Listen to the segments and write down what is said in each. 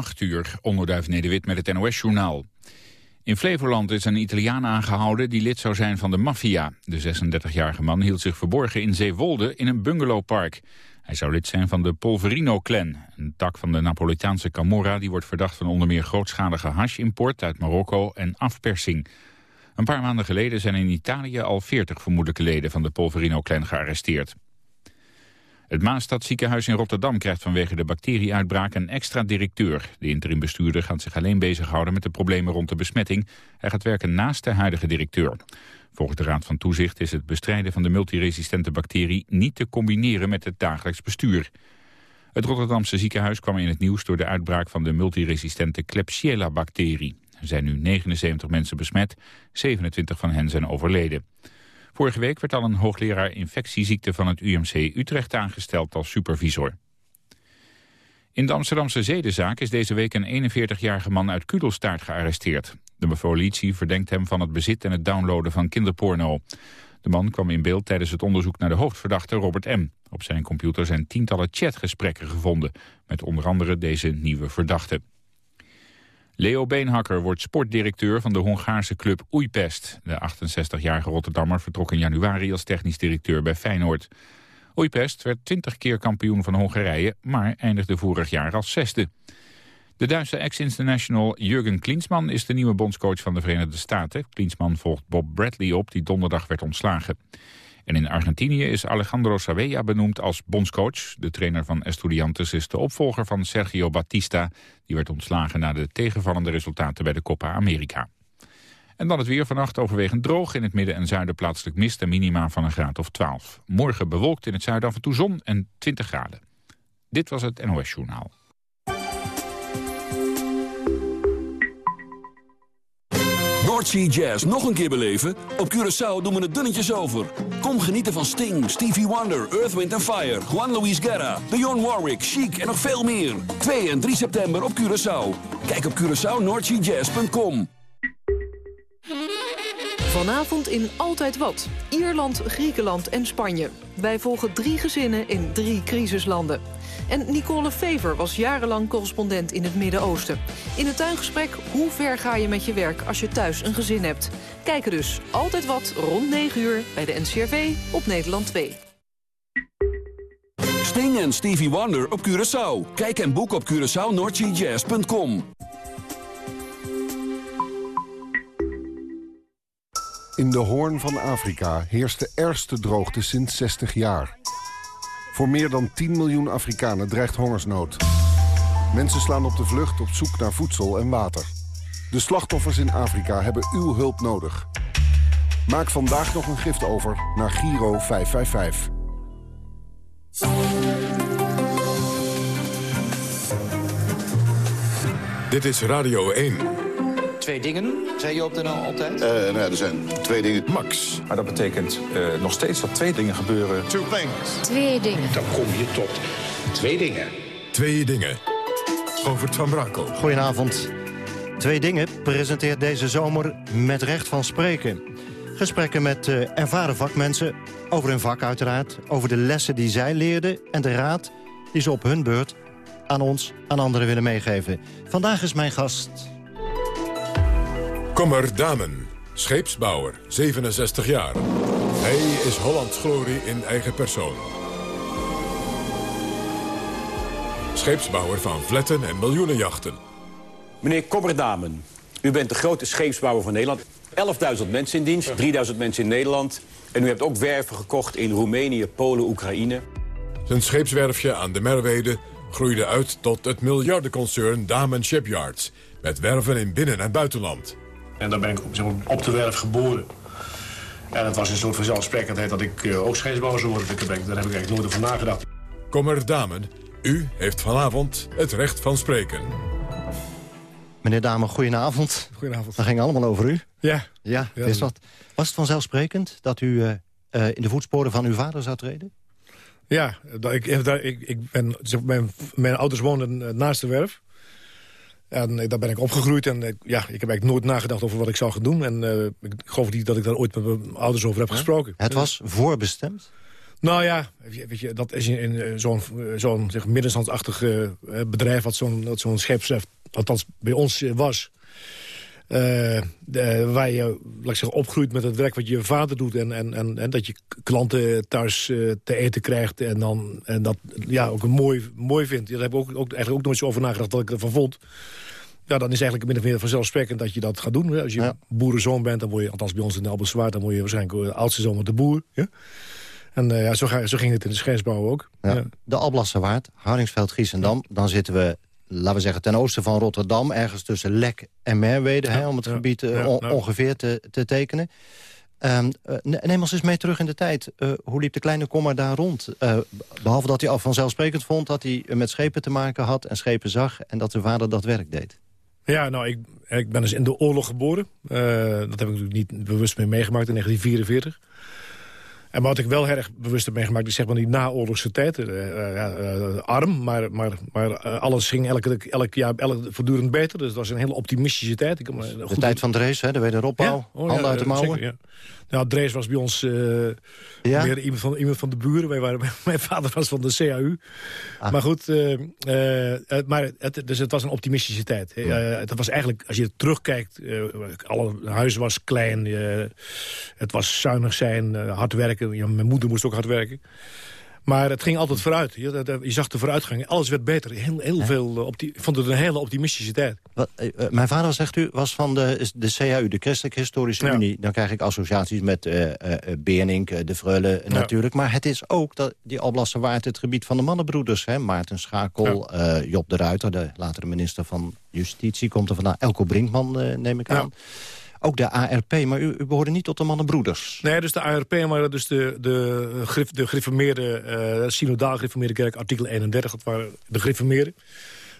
8 uur, onderduif Nederwit met het NOS-journaal. In Flevoland is een Italiaan aangehouden die lid zou zijn van de maffia. De 36-jarige man hield zich verborgen in Zeewolde in een bungalowpark. Hij zou lid zijn van de Polverino-clan, een tak van de Napolitaanse Camorra... die wordt verdacht van onder meer grootschalige hashimport uit Marokko en afpersing. Een paar maanden geleden zijn in Italië al 40 vermoedelijke leden van de Polverino-clan gearresteerd. Het Maastadziekenhuis in Rotterdam krijgt vanwege de bacterieuitbraak een extra directeur. De interimbestuurder gaat zich alleen bezighouden met de problemen rond de besmetting. Hij gaat werken naast de huidige directeur. Volgens de Raad van Toezicht is het bestrijden van de multiresistente bacterie niet te combineren met het dagelijks bestuur. Het Rotterdamse ziekenhuis kwam in het nieuws door de uitbraak van de multiresistente Klebsiella-bacterie. Er zijn nu 79 mensen besmet, 27 van hen zijn overleden. Vorige week werd al een hoogleraar infectieziekte van het UMC Utrecht aangesteld als supervisor. In de Amsterdamse zedenzaak is deze week een 41-jarige man uit Kudelstaart gearresteerd. De politie verdenkt hem van het bezit en het downloaden van kinderporno. De man kwam in beeld tijdens het onderzoek naar de hoofdverdachte Robert M. Op zijn computer zijn tientallen chatgesprekken gevonden... met onder andere deze nieuwe verdachte. Leo Beenhakker wordt sportdirecteur van de Hongaarse club Oeipest. De 68-jarige Rotterdammer vertrok in januari als technisch directeur bij Feyenoord. Oeipest werd 20 keer kampioen van Hongarije, maar eindigde vorig jaar als zesde. De Duitse ex-international Jurgen Klinsmann is de nieuwe bondscoach van de Verenigde Staten. Klinsmann volgt Bob Bradley op, die donderdag werd ontslagen. En in Argentinië is Alejandro Savella benoemd als bondscoach. De trainer van Estudiantes is de opvolger van Sergio Batista. Die werd ontslagen na de tegenvallende resultaten bij de Copa America. En dan het weer vannacht overwegend droog. In het midden en zuiden plaatselijk mist en minima van een graad of 12. Morgen bewolkt in het zuiden af en toe zon en 20 graden. Dit was het NOS Journaal. Noordsea Jazz nog een keer beleven? Op Curaçao doen we het dunnetjes over. Kom genieten van Sting, Stevie Wonder, Earth, Wind Fire... Juan Luis Guerra, Dionne Warwick, Chic en nog veel meer. 2 en 3 september op Curaçao. Kijk op CuraçaoNoordseaJazz.com. Vanavond in Altijd Wat. Ierland, Griekenland en Spanje. Wij volgen drie gezinnen in drie crisislanden. En Nicole Fever was jarenlang correspondent in het Midden-Oosten. In het tuingesprek hoe ver ga je met je werk als je thuis een gezin hebt. Kijken dus Altijd Wat rond 9 uur bij de NCRV op Nederland 2. Sting en Stevie Wonder op Curaçao. Kijk en boek op CuraçaoNordGJazz.com. In de hoorn van Afrika heerst de ergste droogte sinds 60 jaar. Voor meer dan 10 miljoen Afrikanen dreigt hongersnood. Mensen slaan op de vlucht op zoek naar voedsel en water. De slachtoffers in Afrika hebben uw hulp nodig. Maak vandaag nog een gift over naar Giro 555. Dit is Radio 1. Twee dingen, zei je op de NL altijd? Uh, nou ja, er zijn twee dingen. Max. Maar dat betekent uh, nog steeds dat twee dingen gebeuren. Two things. Twee dingen. Dan kom je tot twee dingen. Twee dingen. Govert van Brakel. Goedenavond. Twee dingen presenteert deze zomer met recht van spreken. Gesprekken met uh, ervaren vakmensen, over hun vak uiteraard... over de lessen die zij leerden en de raad die ze op hun beurt... aan ons, aan anderen willen meegeven. Vandaag is mijn gast Kommer Damen, scheepsbouwer, 67 jaar. Hij is Hollands glorie in eigen persoon. Scheepsbouwer van vletten en miljoenenjachten. Meneer Kommerdamen, u bent de grote scheepsbouwer van Nederland. 11.000 mensen in dienst, 3.000 mensen in Nederland. En u hebt ook werven gekocht in Roemenië, Polen, Oekraïne. Zijn scheepswerfje aan de Merwede groeide uit tot het miljardenconcern Damen Shipyards... met werven in binnen- en buitenland. En dan ben ik op de werf geboren. En het was een soort van zelfsprekendheid dat ik uh, ook scheepsbouwer zou worden. Daar heb ik eigenlijk nooit over nagedacht. Kommer Damen, u heeft vanavond het recht van spreken. Meneer Damen, goedenavond. Goedenavond. Dat ging allemaal over u. Ja. Ja, is wat. Was het vanzelfsprekend dat u uh, uh, in de voetsporen van uw vader zou treden? Ja, ik, ik, ik ben, mijn, mijn ouders woonden naast de werf. En daar ben ik opgegroeid en ja, ik heb eigenlijk nooit nagedacht over wat ik zou gaan doen. En uh, ik geloof niet dat ik daar ooit met mijn ouders over heb gesproken. Het was voorbestemd? Nou ja, weet je, dat is in, zo'n zo'n zeg, middenstandsachtig bedrijf... wat zo'n zo'n scheepswerf, althans bij ons was... Uh, de, waar je laat ik zeggen, opgroeit met het werk wat je vader doet... en, en, en, en dat je klanten thuis uh, te eten krijgt en, dan, en dat ja, ook een mooi, mooi vindt. Daar heb ik ook, ook, eigenlijk ook nooit zo over nagedacht dat ik ervan vond. Ja, dan is eigenlijk min of meer vanzelfsprekend dat je dat gaat doen. Als je ja. boerenzoon bent, dan word je, althans bij ons in Albezwaard... dan word je waarschijnlijk de oudste zoon met de boer. Ja? En uh, ja, zo, ga, zo, ging het in de scheepsbouw ook. Ja. De Alblasserwaard, Hardingsveld, Giesendam. Dan zitten we laten we zeggen, ten oosten van Rotterdam... ergens tussen Lek en Merwede, hè, om het gebied uh, on, ongeveer te, te tekenen. Um, neem ons eens mee terug in de tijd. Uh, hoe liep de kleine kommer daar rond? behalve dat hij al vanzelfsprekend vond dat hij met schepen te maken had... en schepen zag en dat zijn vader dat werk deed. Ja, nou, ik, ik ben dus in de oorlog geboren. dat heb ik natuurlijk niet bewust mee meegemaakt in 1944. En wat ik wel erg bewust heb meegemaakt... is zeg maar die naoorlogse tijd. Uh, uh, arm, maar, maar, maar alles ging elke, elk jaar elk, voortdurend beter. Dus het was een hele optimistische tijd. Ik, de tijd van Drees, hè, de wederopbouw. Ja? Oh, handen uit de mouwen. Zeker, ja. Nou, Drees was bij ons uh, ja? meer iemand van, iemand van de buren. Wij waren, mijn vader was van de CAU. Ah. Maar goed, uh, uh, maar het, dus het was een optimistische tijd. Ja. het was eigenlijk, als je terugkijkt, alle huis was klein. het was zuinig zijn, hard werken. Ja, mijn moeder moest ook hard werken. Maar het ging altijd vooruit. Je, je zag de vooruitgang. Alles werd beter. Heel, heel veel ik vond het een hele optimistische tijd. Wat, uh, mijn vader, zegt u, was van de, de CAU, de Christelijke Historische ja. Unie. Dan krijg ik associaties met uh, uh, De Freule ja. natuurlijk. Maar het is ook dat die Alblasserwaard het gebied van de mannenbroeders. Hè? Maarten Schakel, ja. Job de Ruiter, de latere minister van Justitie... komt er vandaan. Elko Brinkman, neem ik aan. Ook de ARP, maar u, u behoorde niet tot de mannenbroeders. Nee, dus de ARP, maar dus de, de, grif, de gereformeerde, uh, synodaal gereformeerde kerk, artikel 31, dat waren de gereformeerden.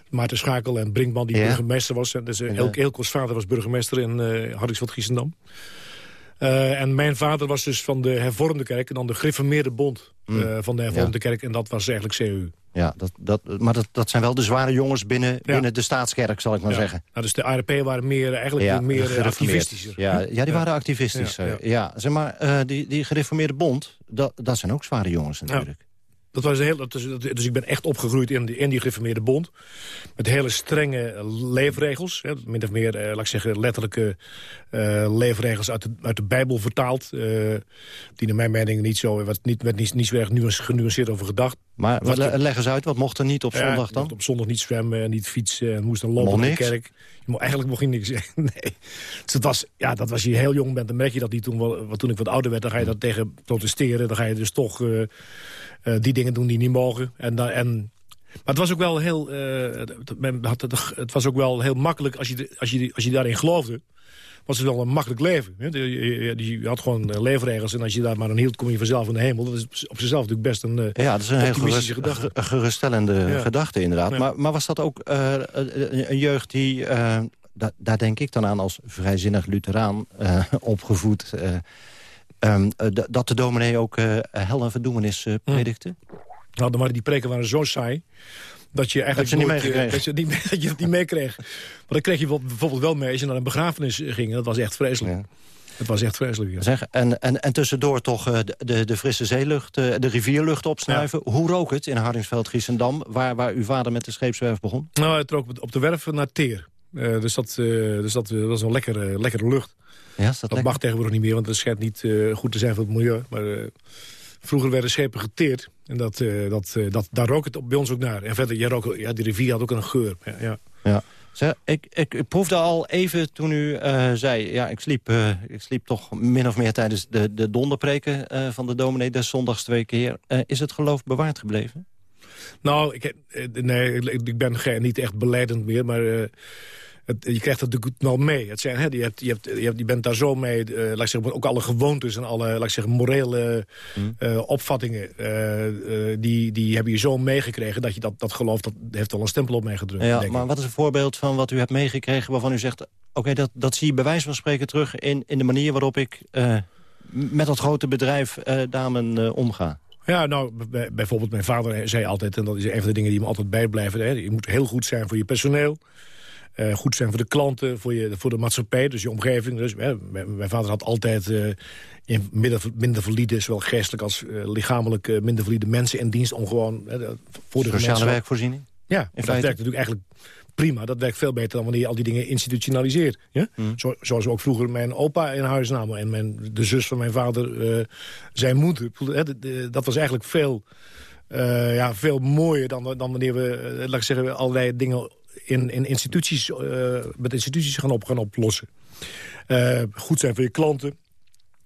Maarten Schakel en Brinkman, die ja. burgemeester was. Dus, uh, ja. Elkos vader was burgemeester in uh, Hardingsveld-Giessendam. Uh, en mijn vader was dus van de hervormde kerk... en dan de gereformeerde bond mm. uh, van de hervormde ja. kerk. En dat was eigenlijk CU. Ja, dat, dat, maar dat, dat zijn wel de zware jongens binnen, ja. binnen de staatskerk, zal ik maar ja. zeggen. Nou, dus de ARP waren meer, eigenlijk meer activistischer. Ja, ja, die waren activistischer. Ja, Zeg maar, uh, die, die gereformeerde bond, dat, dat zijn ook zware jongens natuurlijk. Dat was een heel, dat is, dus ik ben echt opgegroeid in die, in die gereformeerde bond. Met hele strenge leefregels. Hè, min of meer, eh, laat ik zeggen, letterlijke uh, leefregels uit de, uit de Bijbel vertaald. Die naar mijn mening niet zo, wat niet, met niet, niet zo erg genuanceerd over gedacht. Maar wat, leg eens uit, wat mocht er niet op zondag ja, dan? op zondag niet zwemmen en niet fietsen en moest dan lopen in de kerk. Je mocht, eigenlijk mocht je niks zeggen. Nee. Dus dat was, ja, dat was je heel jong bent, dan merk je dat niet. Toen, wel, toen ik wat ouder werd, dan ga je dat tegen protesteren. Dan ga je dus toch... Uh, die dingen doen die niet mogen. En, en, maar het was ook wel heel, uh, het was ook wel heel makkelijk als je, als je, als je daarin geloofde. Was het wel een makkelijk leven. Je, je, je had gewoon leefregels en als je daar maar aan hield, kom je vanzelf in de hemel. Dat is op zichzelf natuurlijk best een Ja, dat is een heel gerust, gedachte. geruststellende ja. gedachte inderdaad. Ja. Maar, maar was dat ook een jeugd die, da, daar denk ik dan aan als vrijzinnig Lutheraan opgevoed... Um, dat de dominee ook uh, hel en verdoemenis uh, predikte? Nou, maar die preken waren zo saai dat je eigenlijk dat je nooit, niet meegekregen. dat je, niet, dat je het niet meekreeg. Maar dan kreeg je bijvoorbeeld wel mee als je naar een begrafenis ging. Dat was echt vreselijk. Ja. Het was echt vreselijk. Ja. Zeg, en, en, en tussendoor toch de, de frisse zeelucht, de rivierlucht opsnuiven. Ja. Hoe rook het in Hardingsveld, Giessendam, waar, waar uw vader met de scheepswerf begon? Nou, het rook op de werf naar Teer. Uh, dus dat, dus dat was een lekkere, lekkere lucht. Ja, dat, dat mag tegenwoordig niet meer, want het schijnt niet uh, goed te zijn voor het milieu. Maar uh, vroeger werden schepen geteerd. En dat, uh, dat, dat, daar rook het bij ons ook naar. En verder, ja, rook, ja, die rivier had ook een geur. Ja, ja. ja. Zeg, ik, ik, ik, proefde al even toen u zei... ja, ik sliep, ik sliep toch min of meer tijdens de, de donderpreken van de dominee... des zondags twee keer. is het geloof bewaard gebleven? Nou, ik, nee, ik ben geen, niet echt beleidend meer, maar het, je krijgt dat natuurlijk wel mee. Het zijn, hè, je, hebt, je, hebt, je, hebt, je bent daar zo mee, uh, laat ik zeggen, ook alle gewoontes en alle laat ik zeggen, morele uh, opvattingen, uh, die, die hebben je zo meegekregen dat je dat, dat geloof, dat heeft al een stempel op mij gedrukt. Ja, maar wat is een voorbeeld van wat u hebt meegekregen waarvan u zegt, oké, okay, dat, dat zie je bij wijze van spreken terug in, in de manier waarop ik met dat grote bedrijf damen omga? Ja, nou, bijvoorbeeld mijn vader zei altijd... en dat is een van de dingen die me altijd bijblijven... Hè, je moet heel goed zijn voor je personeel. eh, goed zijn voor de klanten, voor, je, voor de maatschappij, dus je omgeving. Dus, hè, mijn, mijn vader had altijd uh, in minder, minder valide, zowel geestelijk als uh, lichamelijk minder valide mensen in dienst om gewoon voor de sociale werkvoorziening. Ja, dat werkt natuurlijk eigenlijk prima. Dat werkt veel beter dan wanneer je al die dingen institutionaliseert. Ja? Mm. Zo, zoals ook vroeger mijn opa in huis namen en mijn, de zus van mijn vader, zijn moeder. Dat was eigenlijk veel, ja, veel mooier dan, dan wanneer we, laat ik zeggen, allerlei dingen in, in instituties, uh, met instituties gaan, op, gaan oplossen. Goed zijn voor je klanten.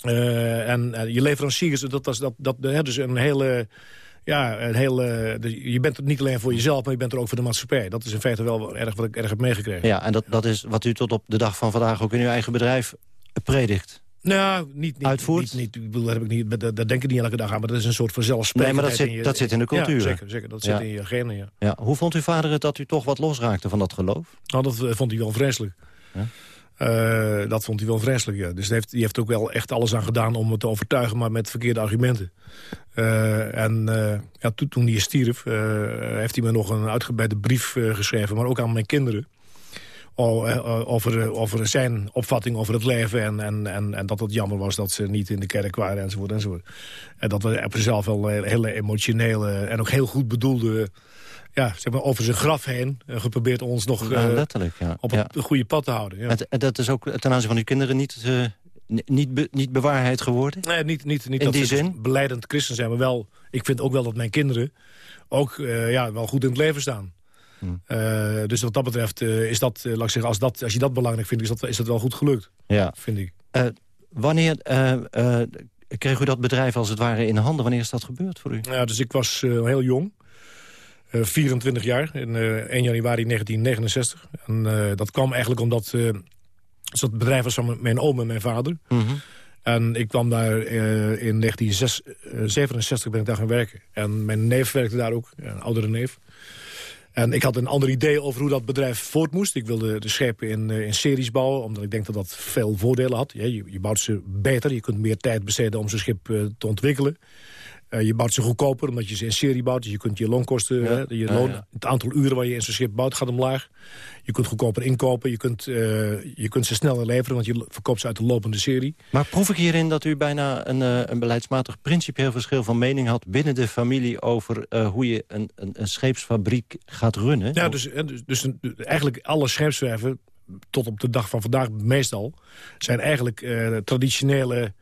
En je leveranciers, dat, dat, dat, dat, dat dus een hele... Ja, een hele, je bent er niet alleen voor jezelf, maar je bent er ook voor de maatschappij. Dat is in feite wel erg wat ik erg heb meegekregen. Ja, en dat, dat is wat u tot op de dag van vandaag ook in uw eigen bedrijf predikt. Nou, niet, niet, Uitvoert? Niet, niet, dat, heb ik niet, dat, dat denk ik niet elke dag aan, maar dat is een soort vanzelfsprekendheid. Nee, maar dat zit, dat zit in de cultuur. Ja, zeker, zeker, dat zit in je genen, ja. ja. Hoe vond uw vader het dat u toch wat losraakte van dat geloof? Nou, dat uh, vond hij wel vreselijk. Ja? Uh, dat vond hij wel vreselijk, ja. Dus hij heeft, heeft ook wel echt alles aan gedaan om het te overtuigen... maar met verkeerde argumenten. Uh, en ja, toen, hij stierf, heeft hij me nog een uitgebreide brief geschreven... maar ook aan mijn kinderen. Eh, over, over zijn opvatting over het leven... En, en, en, en dat het jammer was dat ze niet in de kerk waren enzovoort. enzovoort. En dat op zichzelf wel hele emotionele en ook heel goed bedoelde... Ja, zeg maar, over zijn graf heen uh, geprobeerd ons nog ja, letterlijk, ja. op het goede pad te houden. Ja. En, dat is ook ten aanzien van uw kinderen niet, uh, niet, be, niet bewaarheid geworden? Nee, niet, niet, niet in dat die ze zin? beleidend christen zijn. Maar wel, ik vind ook wel dat mijn kinderen ook ja, wel goed in het leven staan. Uh, dus wat dat betreft is dat, laat ik zeggen, als, dat, als je dat belangrijk vindt, is dat, is dat wel goed gelukt. Ja. Vind ik. wanneer kreeg u dat bedrijf als het ware in handen? Wanneer is dat gebeurd voor u? Ja, dus ik was heel jong. 24 jaar, in 1 januari 1969. En dat kwam eigenlijk omdat dat bedrijf was van mijn oom en mijn vader. Mm -hmm. En ik kwam daar in 1967 ben ik daar gaan werken. En mijn neef werkte daar ook, een oudere neef. En ik had een ander idee over hoe dat bedrijf voort moest. Ik wilde de schepen in, in series bouwen, omdat ik denk dat dat veel voordelen had. je, je, bouwt ze beter, je kunt meer tijd besteden om zo'n schip uh, te ontwikkelen. Uh, je bouwt ze goedkoper, omdat je ze in serie bouwt. Dus je kunt je loonkosten, ja. hè, je loon, het aantal uren waar je in zo'n schip bouwt gaat omlaag. Je kunt goedkoper inkopen, je kunt, uh, je kunt ze sneller leveren... want je verkoopt ze uit de lopende serie. Maar proef ik hierin dat u bijna een, uh, een beleidsmatig principieel verschil van mening had... binnen de familie over hoe je een, een, een, scheepsfabriek gaat runnen? Ja, dus, dus, dus eigenlijk alle scheepswerven, tot op de dag van vandaag meestal... zijn eigenlijk traditionele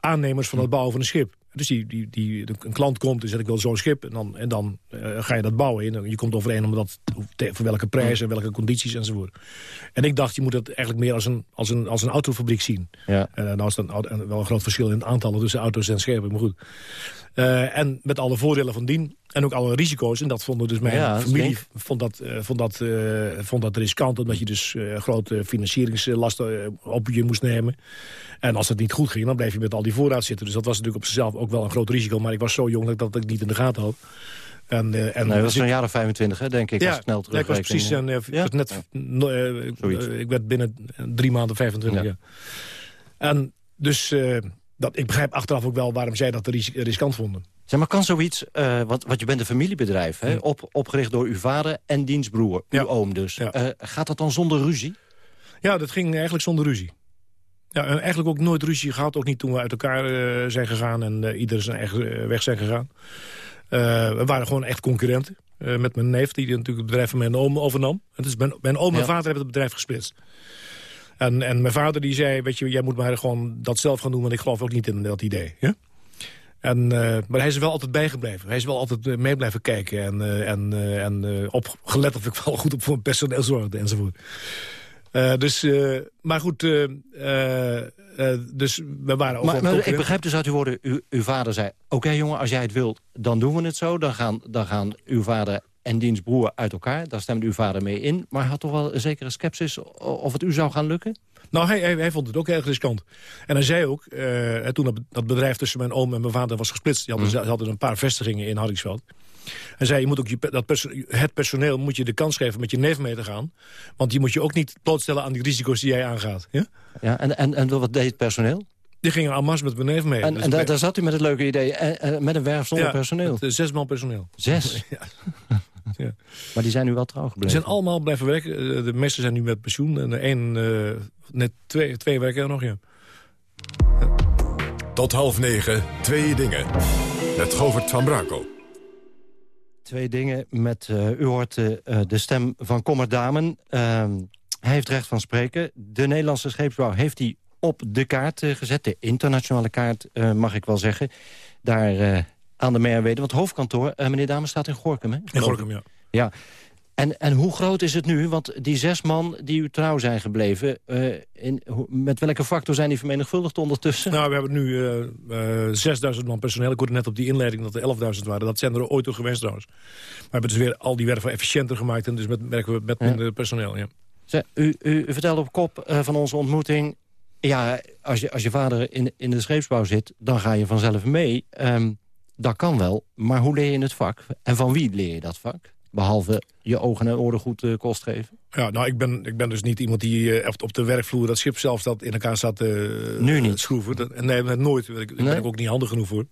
aannemers van het bouwen van een schip. Dus die, die, die, een klant komt en zegt ik wil zo'n schip en dan, en dan uh, ga je dat bouwen. En je komt overeen om dat, voor welke prijs en welke condities enzovoort. En ik dacht, je moet het eigenlijk meer als een, als een, als een autofabriek zien. Ja. Uh, nou is dat wel een groot verschil in het aantallen tussen auto's en schepen, maar goed. Uh, en met alle voordelen van dien en ook alle risico's. En dat vonden dus mijn ja, familie vond dat, uh, vond, dat, uh, vond dat riskant. Omdat je dus grote financieringslasten op je moest nemen. En als het niet goed ging, dan bleef je met al die voorraad zitten. Dus dat was natuurlijk op zichzelf ook wel een groot risico. Maar ik was zo jong dat ik dat niet in de gaten had. En, uh, en nee, dat was zo'n jaar of 25, hè, denk ik, ja, als ik snel terug. Ja, ik was precies, en, ja? ik, was net, ik werd binnen drie maanden 25, ja. En dus, dat, ik begrijp achteraf ook wel waarom zij dat ris riskant vonden. Zeg maar, kan zoiets, uh, want, want je bent een familiebedrijf, hè, op, opgericht door uw vader en diensbroer, uw oom dus. Ja. gaat dat dan zonder ruzie? Ja, dat ging eigenlijk zonder ruzie. Ja, en eigenlijk ook nooit ruzie gehad. Ook niet toen we uit elkaar uh, zijn gegaan en ieder zijn eigen weg zijn gegaan. We waren gewoon echt concurrenten. met mijn neef, die natuurlijk het bedrijf van mijn oom overnam. En dus mijn, mijn oom en ja. vader hebben het bedrijf gesplitst. En, en mijn vader die zei, weet je, jij moet maar gewoon dat zelf gaan doen... want ik geloof ook niet in dat idee. Ja? En, maar hij is er wel altijd bijgebleven. Hij is wel altijd mee blijven kijken. En, en, en op, gelet of ik wel goed op voor mijn personeel zorgde enzovoort. Uh, dus, uh, maar goed, uh, dus we waren ook maar, maar ik begrijp dus uit uw woorden, u, uw vader zei... oké okay, jongen, als jij het wilt, dan doen we het zo. Dan gaan, dan gaan uw vader en diens broer uit elkaar. Daar stemde uw vader mee in. Maar hij had toch wel een zekere sceptisch of het u zou gaan lukken? Nou, hij, hij, hij vond het ook erg riskant. En hij zei ook, toen dat bedrijf tussen mijn oom en mijn vader was gesplitst... die hadden, mm. hadden een paar vestigingen in Hardingsveld... Hij zei, je moet ook je, dat perso het personeel moet je de kans geven met je neef mee te gaan. Want die moet je ook niet blootstellen aan die risico's die jij aangaat. Ja, ja en, en, en wat deed het personeel? Die gingen aan met mijn neef mee. En, dus en daar, daar zat u met het leuke idee, eh, met een werf zonder ja, personeel? Met, uh, zes man personeel. Zes? ja. Ja. Maar die zijn nu wel trouw Ze gebleven. zijn allemaal blijven werken. De meesten zijn nu met pensioen. En één, eh, net twee, twee werken er nog, ja. Tot half negen, twee dingen. Met Govert van Brakel. Twee dingen met, eh, u hoort eh, eh, de stem van Kommerdamen. Ehm hij heeft recht van spreken. De Nederlandse scheepsbouw heeft hij op de kaart gezet. De internationale kaart, eh, mag ik wel zeggen. Daar eh, aan de Merwede. Want het hoofdkantoor, eh, meneer Damen, staat in Gorkum, hè? In Gorkum, ja. Ja. En, en hoe groot is het nu? Want die zes man die u trouw zijn gebleven... eh, in, met welke factor zijn die vermenigvuldigd ondertussen? Nou, we hebben nu eh, eh, 6000 man personeel. Ik hoorde net op die inleiding dat er 11.000 waren. Dat zijn er ooit toe geweest trouwens. Maar we hebben dus weer al die werven efficiënter gemaakt... en dus met, werken we met Ja. minder personeel, ja. U, u, vertelde op kop van onze ontmoeting... ja, als je, als je vader in, in de scheepsbouw zit, dan ga je vanzelf mee. Ehm, dat kan wel, maar hoe leer je het vak? En van wie leer je dat vak? Behalve je ogen en oren goed eh, kost geven? Ja, nou, ik ben, ik ben dus niet iemand die eh, op- de werkvloer dat schip zelf dat in elkaar staat te Nu niet? schroeven. Dat, nee, nooit. Ben Nee? ik ook niet handig genoeg voor.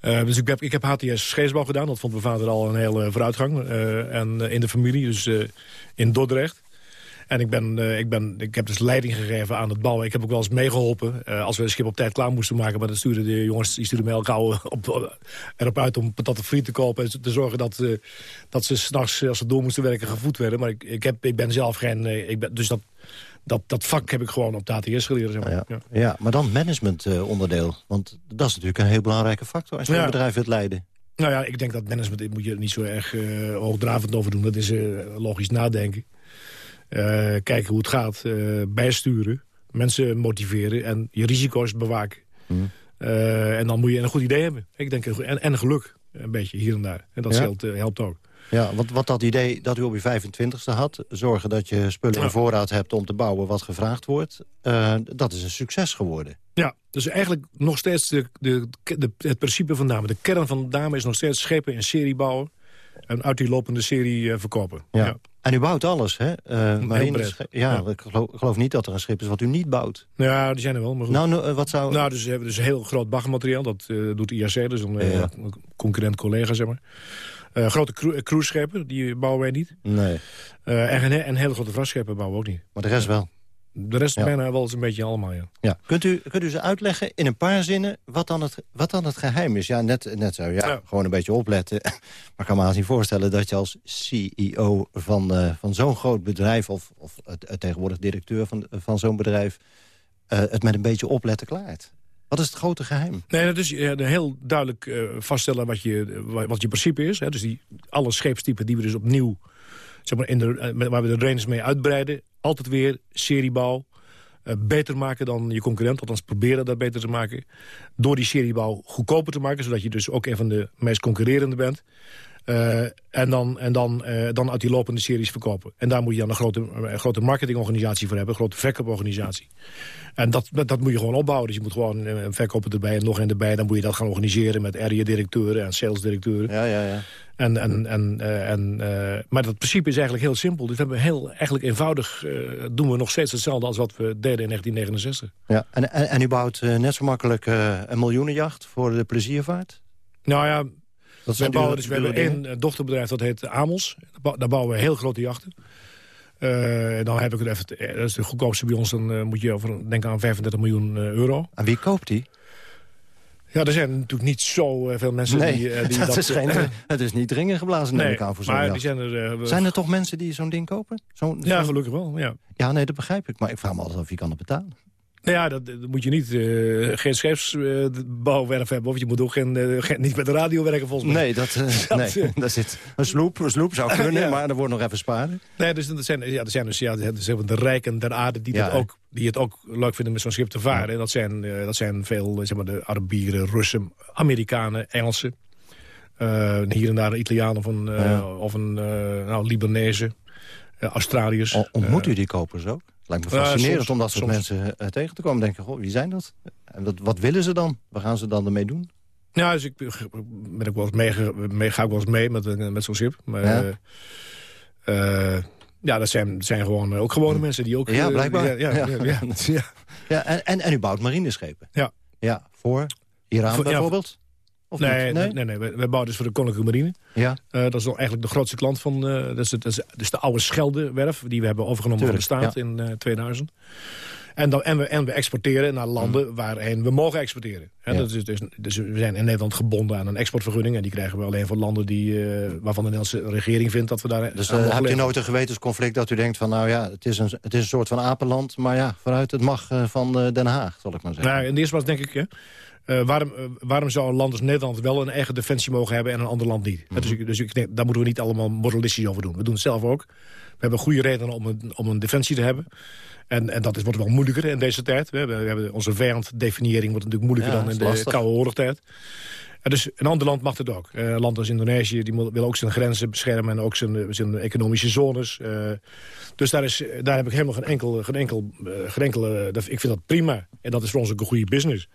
Eh, dus ik heb, ik heb HTS scheepsbouw gedaan. Dat vond mijn vader al een hele vooruitgang. eh, en eh, in de familie, dus eh, in Dordrecht. En ik, ben, eh, ik, ben, ik heb dus leiding gegeven aan het bouwen. Ik heb ook wel eens meegeholpen eh, als we een schip op tijd klaar moesten maken. Maar dan stuurden de jongens die stuurden mij elkaar op, op, erop uit om patat friet te kopen. En te zorgen dat, eh, dat ze s'nachts, als ze door moesten werken, gevoed werden. Maar ik, ik, heb, ik ben zelf geen... eh, ik ben, dus dat, dat, dat vak heb ik gewoon op de ATS geleerd. Zeg maar. Ja. Ja. Ja, maar dan management eh, onderdeel. Want dat is natuurlijk een heel belangrijke factor... als je Ja. een bedrijf wilt leiden. Nou ja, ik denk dat management daar moet je er niet zo erg eh, hoogdravend over doen. Dat is eh, logisch nadenken. Eh, kijken hoe het gaat. eh, bijsturen. Mensen motiveren. En je risico's bewaken. Mhm. Eh, en dan moet je een goed idee hebben. Ik denk, en, en geluk. Een beetje hier en daar. En dat Ja. helpt, helpt ook. Ja, want wat dat idee dat u op uw 25ste had... zorgen dat je spullen in voorraad hebt om te bouwen wat gevraagd wordt... dat is een succes geworden. Ja, dus eigenlijk nog steeds de, de, de, het principe van Dame. De kern van Dame is nog steeds schepen in serie bouwen. En uit die lopende serie verkopen. Ja. En u bouwt alles, hè? Breed. sche- ja, Ja. ik geloof, ik geloof niet dat er een schip is wat u niet bouwt. Ja, die zijn er wel. Maar goed. Nou, nou, eh, wat zou... Nou, dus we hebben dus heel groot baggermateriaal. Dat eh, doet IAC, dus een eh, Ja. concurrent collega, zeg maar. Grote cru cruiseschepen, die bouwen wij niet. Nee, en, en hele grote vrachtschepen bouwen we ook niet. maar de rest wel. De rest Ja. bijna wel eens een beetje allemaal, ja. Ja. Kunt, u, kunt u ze uitleggen in een paar zinnen wat dan het, wat dan het geheim is? Ja, net, net zo. Ja, Ja. gewoon een beetje opletten. maar ik kan me haast niet voorstellen dat je als CEO van, eh, van zo'n groot bedrijf... of, of tegenwoordig directeur van, van zo'n bedrijf... eh, het met een beetje opletten klaart. Wat is het grote geheim? Nee, dat is heel duidelijk eh, vaststellen wat je, wa- wat je principe is. Hè. Dus die, alle scheepstypen die we dus opnieuw, zeg maar, in de, waar we de range mee uitbreiden... altijd weer seriebouw, eh, beter maken dan je concurrent. Althans proberen dat beter te maken. Door die seriebouw goedkoper te maken... zodat je dus ook een van de meest concurrerende bent. Eh, en dan, en dan, eh, dan uit die lopende series verkopen. En daar moet je dan een grote, grote marketingorganisatie voor hebben. Een grote verkooporganisatie. En dat, dat, moet je gewoon opbouwen. Dus je moet gewoon een verkoper erbij en nog een erbij. Dan moet je dat gaan organiseren met area-directeuren en salesdirecteuren. Ja, ja, ja. En, en, en, eh, en, eh, maar dat principe is eigenlijk heel simpel. Dit hebben we heel eigenlijk eenvoudig. eh, doen we nog steeds hetzelfde als wat we deden in 1969. ja. En, en, en u bouwt net zo makkelijk een miljoenenjacht voor de pleziervaart? Nou ja, Dat we, zijn bouwen, dus, we hebben één dochterbedrijf dat heet Amos. Daar bou- Daar bouwen we heel grote jachten. Dan heb ik het even, dat is de goedkoopste bij ons. Dan moet je over denken aan 35 miljoen euro. En wie koopt die? Ja, er zijn natuurlijk niet zo eh, veel mensen Nee, die, eh, die dat dat... is geen, het is niet dringen geblazen, neem nee, ik aan, voor zo'n maar die zijn er... eh, Zijn er toch mensen die zo'n ding kopen? Zo'n- Ja, gelukkig wel, ja. ja, nee, dat begrijp ik. Maar ik vraag me altijd of je kan het betalen. Nou ja, dat, dat moet je niet uh, geen scheepsbouwwerf hebben. Of je moet ook geen, uh, geen, niet met de radio werken, volgens mij. Nee, dat, uh, dat nee, daar zit een sloep. Een sloep zou kunnen, ja. maar er wordt nog even sparen. Nee, dus dat zijn, ja, dat zijn dus ja, de rijken der aarde die, dat ook, die het ook leuk vinden met zo'n schip te varen. Ja. Dat, zijn, uh, dat zijn veel zeg maar, de Arabieren, Russen, Amerikanen, Engelsen. Uh, hier en daar een Italiaan of een, ja. of een nou, Libanese, Australiërs. Ontmoet u die kopers ook? Lijkt me fascinerend soms, om dat soort soms. mensen uh, tegen te komen. Denk je, goh, wie zijn dat? En wat, wat, willen ze dan? Waar gaan ze dan ermee doen? Ja, dus ik ben ook wel eens mee, mee, ga ik wel eens mee met, met zo'n schip. Maar, ja. Uh, ja, dat zijn, zijn gewoon ook gewone mensen die ook... Ja, blijkbaar. Ja, ja, ja, ja, ja. ja en, en, en, u bouwt marineschepen? Ja. Ja, voor Iran voor, bijvoorbeeld? Of nee, nee, nee, nee. We, we bouwen dus voor de Koninklijke Marine. Ja. Eh, dat is wel eigenlijk de grootste klant van... eh, dat, is, dat is de oude Scheldewerf, die we hebben overgenomen Tuurlijk, van de staat in eh, 2000. En, dan, en, we, en we exporteren naar landen waarheen we mogen exporteren. Ja. dat is, dus, dus we zijn in Nederland gebonden aan een exportvergunning. En die krijgen we alleen voor landen die, eh, waarvan de Nederlandse regering vindt dat we daar... Dus uh, hebt u nooit een gewetensconflict dat u denkt van... nou ja, het is een, het is een soort van apenland, maar ja, vooruit, het mag eh, van eh, Den Haag, zal ik maar zeggen. Nou, in de eerste plaats denk ik... Hè, eh, waarom, eh, waarom zou een land als Nederland wel een eigen defensie mogen hebben... en een ander land niet? Mhm. Dus, ik, dus ik denk, daar moeten we niet allemaal moralistisch over doen. We doen het zelf ook. We hebben goede redenen om een, om een defensie te hebben. En, en dat is, wordt wel moeilijker in deze tijd. We hebben, we hebben onze vijanddefiniëring wordt natuurlijk moeilijker Ja, dan in dat de lastig. Koude Oorlogtijd. En dus een ander land mag het ook. Eh, een land als Indonesië die wil ook zijn grenzen beschermen... en ook zijn, zijn economische zones. Dus daar, is, daar heb ik helemaal geen enkel... Geen enkel, geen enkele, dat, ik vind dat prima. En dat is voor ons ook een goede business.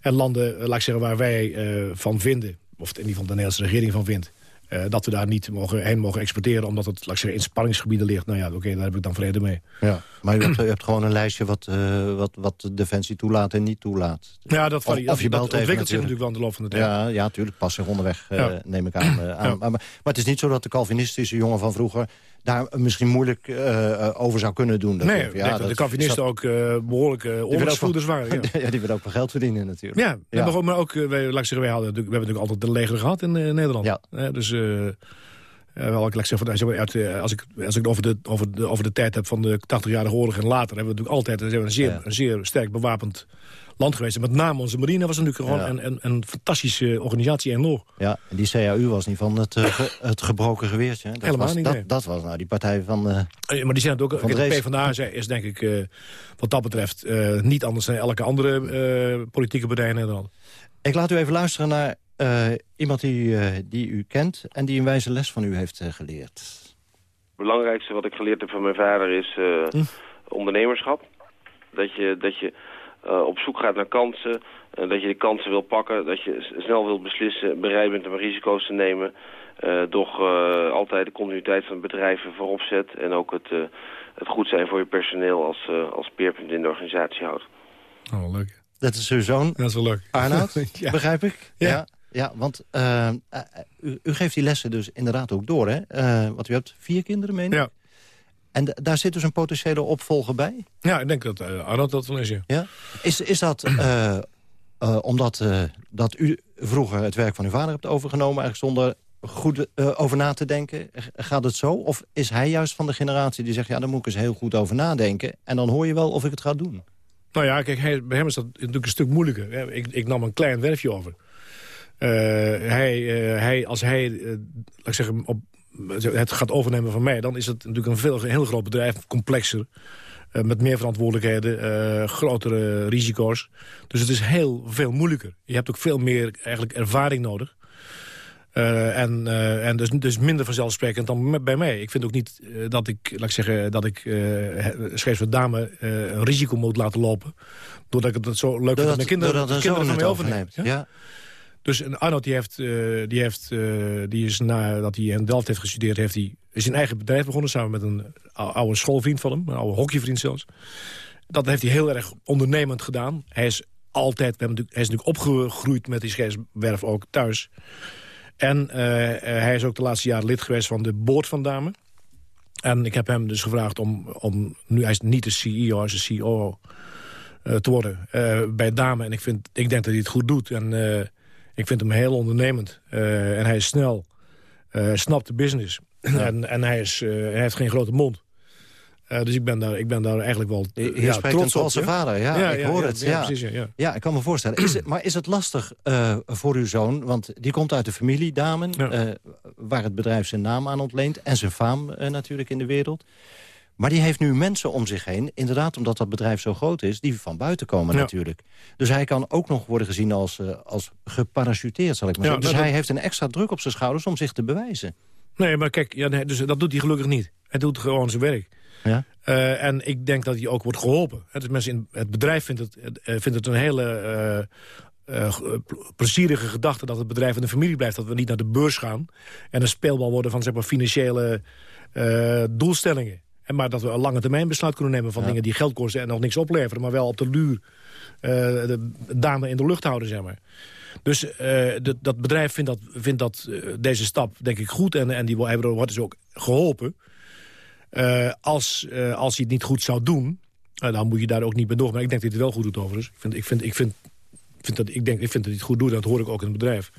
En landen, eh, laat ik zeggen, waar wij eh, van vinden... of in ieder geval de Nederlandse regering van vindt... eh, dat we daar niet mogen, heen mogen exporteren... omdat het laat ik zeggen, in spanningsgebieden ligt. Nou ja, oké, daar heb ik dan vrede mee. Ja. Maar u hebt, u hebt gewoon een lijstje wat, eh, wat, wat de Defensie toelaat en niet toelaat. Ja, dat, Of- of je dat belt even ontwikkelt zich natuurlijk. natuurlijk wel in de loop van de tijd. Ja, ja, natuurlijk. Pas zich onderweg, neem ik aan. aan. Ja. Maar, maar het is niet zo dat de Calvinistische jongen van vroeger... daar misschien moeilijk eh, eh, over zou kunnen doen. Dat Nee, ja, ik dat de Calvinisten ook eh, behoorlijk uh, oorlogsvoerders waren. Ja. ja, die willen ook wel geld verdienen natuurlijk. Ja, Ja. Maar, ook, maar ook, eh, wij, laat ik zeggen, wij hadden, we hebben natuurlijk altijd de leger gehad in eh, Nederland. Ja. Eh, dus eh, eh, wel, ik zeggen, van, eh, als ik, als ik het over de, over, de, over de tijd heb van de 80-jarige oorlog en later... hebben we natuurlijk altijd een, zeer, een zeer sterk bewapend land geweest. En met name onze marine was natuurlijk gewoon Ja. een, een, een fantastische organisatie en nog. Ja, en die CAU was niet van het, eh, het gebroken geweertje. hè. Dat Helemaal was, niet, dat, nee. dat was nou die partij van... eh, Eh, Maar die zijn het ook. Van de PvdA is- is denk ik, eh, wat dat betreft, eh, niet anders dan elke andere eh, politieke partij in Nederland. Ik laat u even luisteren naar eh, iemand die, eh, die u kent... en die een wijze les van u heeft geleerd. Het belangrijkste wat ik geleerd heb van mijn vader is eh, ondernemerschap. Dat je, dat je eh, op zoek gaat naar kansen, eh, dat je de kansen wil pakken, dat je snel wilt beslissen, bereid bent om risico's te nemen. eh, doch eh, altijd de continuïteit van het bedrijf voorop zet en ook het, eh, het goed zijn voor je personeel als, eh, als peerpunt in de organisatie houdt. Oh, leuk. Dat is uw zoon, Dat is wel leuk. Arnoud, Ja. begrijp ik? Ja. ja. Ja, want u, u geeft die lessen dus inderdaad ook door, hè? Eh, want u hebt vier kinderen, meen ik? Ja. En daar zit dus een potentiële opvolger bij? Ja, ik denk dat uh, Arnold dat wel is, ja. Ja? Is, is dat eh, eh, omdat dat u vroeger het werk van uw vader hebt overgenomen... eigenlijk zonder goed over na te denken? Gaat het zo? Of is hij juist van de generatie die zegt... ja, daar moet ik eens heel goed over nadenken... en dan hoor je wel of ik het ga doen? Nou ja, kijk, hij, bij hem is dat natuurlijk een stuk moeilijker. Ik, ik nam een klein werfje over. Hij, hij, als hij, laat ik zeggen, op, het gaat overnemen van mij... dan is het natuurlijk een veel, een heel groot bedrijf, complexer... eh, met meer verantwoordelijkheden, eh, grotere risico's. Dus het is heel veel moeilijker. Je hebt ook veel meer eigenlijk ervaring nodig. Eh, en en dus, dus minder vanzelfsprekend dan bij mij. Ik vind ook niet dat ik, laat ik zeggen, dat ik uh, dame een risico moet laten lopen. Doordat ik het zo leuk vind dat mijn kinderen, doordat kinderen van mij overnemen. overneemt. Ja? Dus Arnold die heeft, eh, die heeft, eh, die is nadat hij in Delft heeft gestudeerd, heeft hij zijn eigen bedrijf begonnen samen met een ou- oude schoolvriend van hem, een oude hockeyvriend zelfs. Dat heeft hij heel erg ondernemend gedaan. Hij is altijd, we hebben hij is natuurlijk opgegroeid met die scheepswerf ook thuis. En eh, hij is ook de laatste jaren lid geweest van de boord van Dame. En ik heb hem dus gevraagd om, om nu hij is niet de CEO, hij is de CEO te worden bij Dame. En ik, vind, ik denk dat hij het goed doet. En ik vind hem heel ondernemend. Eh, en hij is snel. Eh, hij snapt de business. en en hij, is, eh, hij heeft geen grote mond. Dus ik ben, daar, ik ben daar eigenlijk wel je ja, spreekt trots op. zijn vader, ja, Ja, ik ja, hoor het. ja, Ja, precies, ik kan me voorstellen. Is het, maar is het lastig voor uw zoon? Want die komt uit de familie Damen... eh, waar het bedrijf zijn naam aan ontleent... en zijn faam natuurlijk in de wereld. Maar die heeft nu mensen om zich heen... inderdaad omdat dat bedrijf zo groot is... die van buiten komen Ja. natuurlijk. Dus hij kan ook nog worden gezien als, eh, als geparachuteerd, zal ik maar Ja, zeggen. Dus hij dat- heeft een extra druk op zijn schouders om zich te bewijzen. Nee, maar kijk, ja, nee, dus dat doet hij gelukkig niet. Hij doet gewoon zijn werk. Ja? Eh, en ik denk dat hij ook wordt geholpen. Het, is mensen in, het bedrijf vindt het, eh, vindt het een hele plezierige gedachte... dat het bedrijf in de familie blijft. Dat we niet naar de beurs gaan. En een speelbal worden van zeg maar, financiële doelstellingen. En maar dat we een lange termijn besluit kunnen nemen... van Ja. dingen die geld kosten en nog niks opleveren... maar wel op de luur eh, de dame in de lucht houden, zeg maar. Dus eh, dat, dat bedrijf vindt, dat, vindt dat, eh, deze stap, denk ik, goed. En, en die hebben wordt dus ook geholpen. Eh, als, als hij het niet goed zou doen, dan moet je daar ook niet bij door. Maar ik denk dat hij het wel goed doet overigens. Ik, vind, ik, vind, ik, vind, vind dat, ik, denk, ik vind dat hij het goed doet. Dat hoor ik ook in het bedrijf.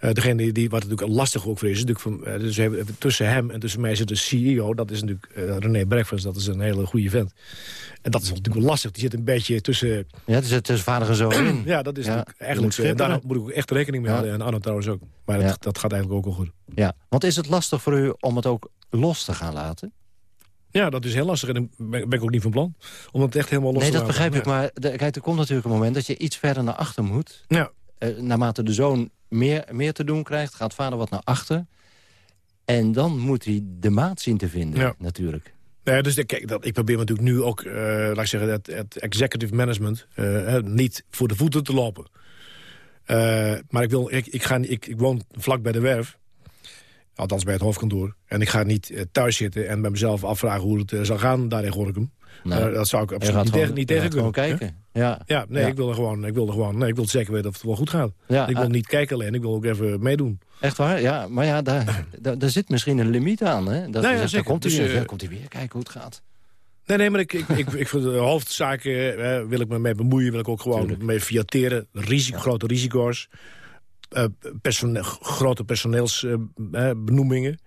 Eh, degene die, wat natuurlijk lastig ook voor is, is natuurlijk van, eh, dus hebben, tussen hem en tussen mij zit de CEO. Dat is natuurlijk eh, René Breakfast, dat is een hele goede vent. En dat is natuurlijk wel lastig. Die zit een beetje tussen... Ja, het is het tussen vader en zoon in. ja, dat is Ja, eigenlijk... moet daar moet ik ook echt rekening mee Ja. houden. En Anno trouwens ook. Maar dat, Ja. dat gaat eigenlijk ook wel goed. Ja, want is het lastig voor u om het ook los te gaan laten? Ja, dat is heel lastig. En daar ben ik ook niet van plan. Om het echt helemaal los nee, te dat laten. begrijp ik. Maar de- kijk, er komt natuurlijk een moment dat je iets verder naar achter moet. Ja. Eh, naarmate de zoon meer, meer te doen krijgt, gaat vader wat naar achter. En dan moet hij de maat zien te vinden, Ja. natuurlijk. Nee, dus de- kijk, dat, ik probeer natuurlijk nu ook, eh, laat ik zeggen, het, het executive management eh, niet voor de voeten te lopen. Maar ik, wil, ik, ik, ga, ik, ik woon vlak bij de werf. Althans bij het hoofdkantoor. En ik ga niet thuis zitten en bij mezelf afvragen hoe het zal gaan daar in Gorkum. Nou, Eh, dat zou ik absoluut niet gewoon- tegen, niet kunnen. kijken. Ja. Ja, nee, Ja. Ik, wil er gewoon, ik wil er gewoon, nee, ik wil zeker weten of het wel goed gaat. Ja, ik wil ah. niet kijken alleen, ik wil ook even meedoen. Echt waar? Ja, maar ja, daar, daar, daar zit misschien een limiet aan. Hè? Dat, zegt, zeker. daar komt hij Dus, weer, eh, komt hij weer kijken hoe het gaat. Nee, nee, maar ik, ik, ik, ik vind de hoofdzaken eh, wil ik me mee bemoeien. Wil ik ook gewoon mee fiateren. Risico, Grote risico's. eh, persone- grote personeelsbenoemingen.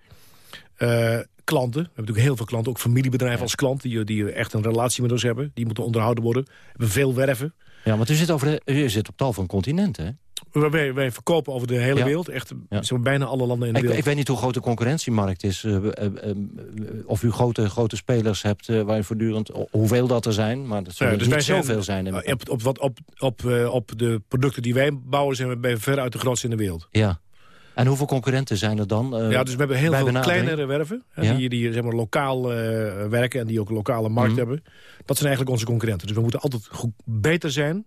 eh, klanten. We hebben natuurlijk heel veel klanten. Ook familiebedrijven als klant. Die, die echt een relatie met ons hebben. Die moeten onderhouden worden. We hebben veel werven. Ja, want u zit, over de, u zit op tal van continenten, hè? Wij, wij verkopen over de hele Ja. wereld. Echt Ja. maar, bijna alle landen in de Ik, wereld. ik weet niet hoe groot de concurrentiemarkt is. eh, eh, eh, of u grote, grote spelers hebt waar u voortdurend... Hoeveel dat er zijn, maar dat zullen Ja, dus niet zoveel zijn. Op, op, wat, op, op, op de producten die wij bouwen zijn we bij veruit de grootste in de wereld. Ja. En hoeveel concurrenten zijn er dan? eh, ja, dus we hebben heel veel benadering? kleinere werven. Hè, Ja. Die, die zeg maar, lokaal eh, werken en die ook een lokale markt Mhm. hebben. Dat zijn eigenlijk onze concurrenten. Dus we moeten altijd goed, beter zijn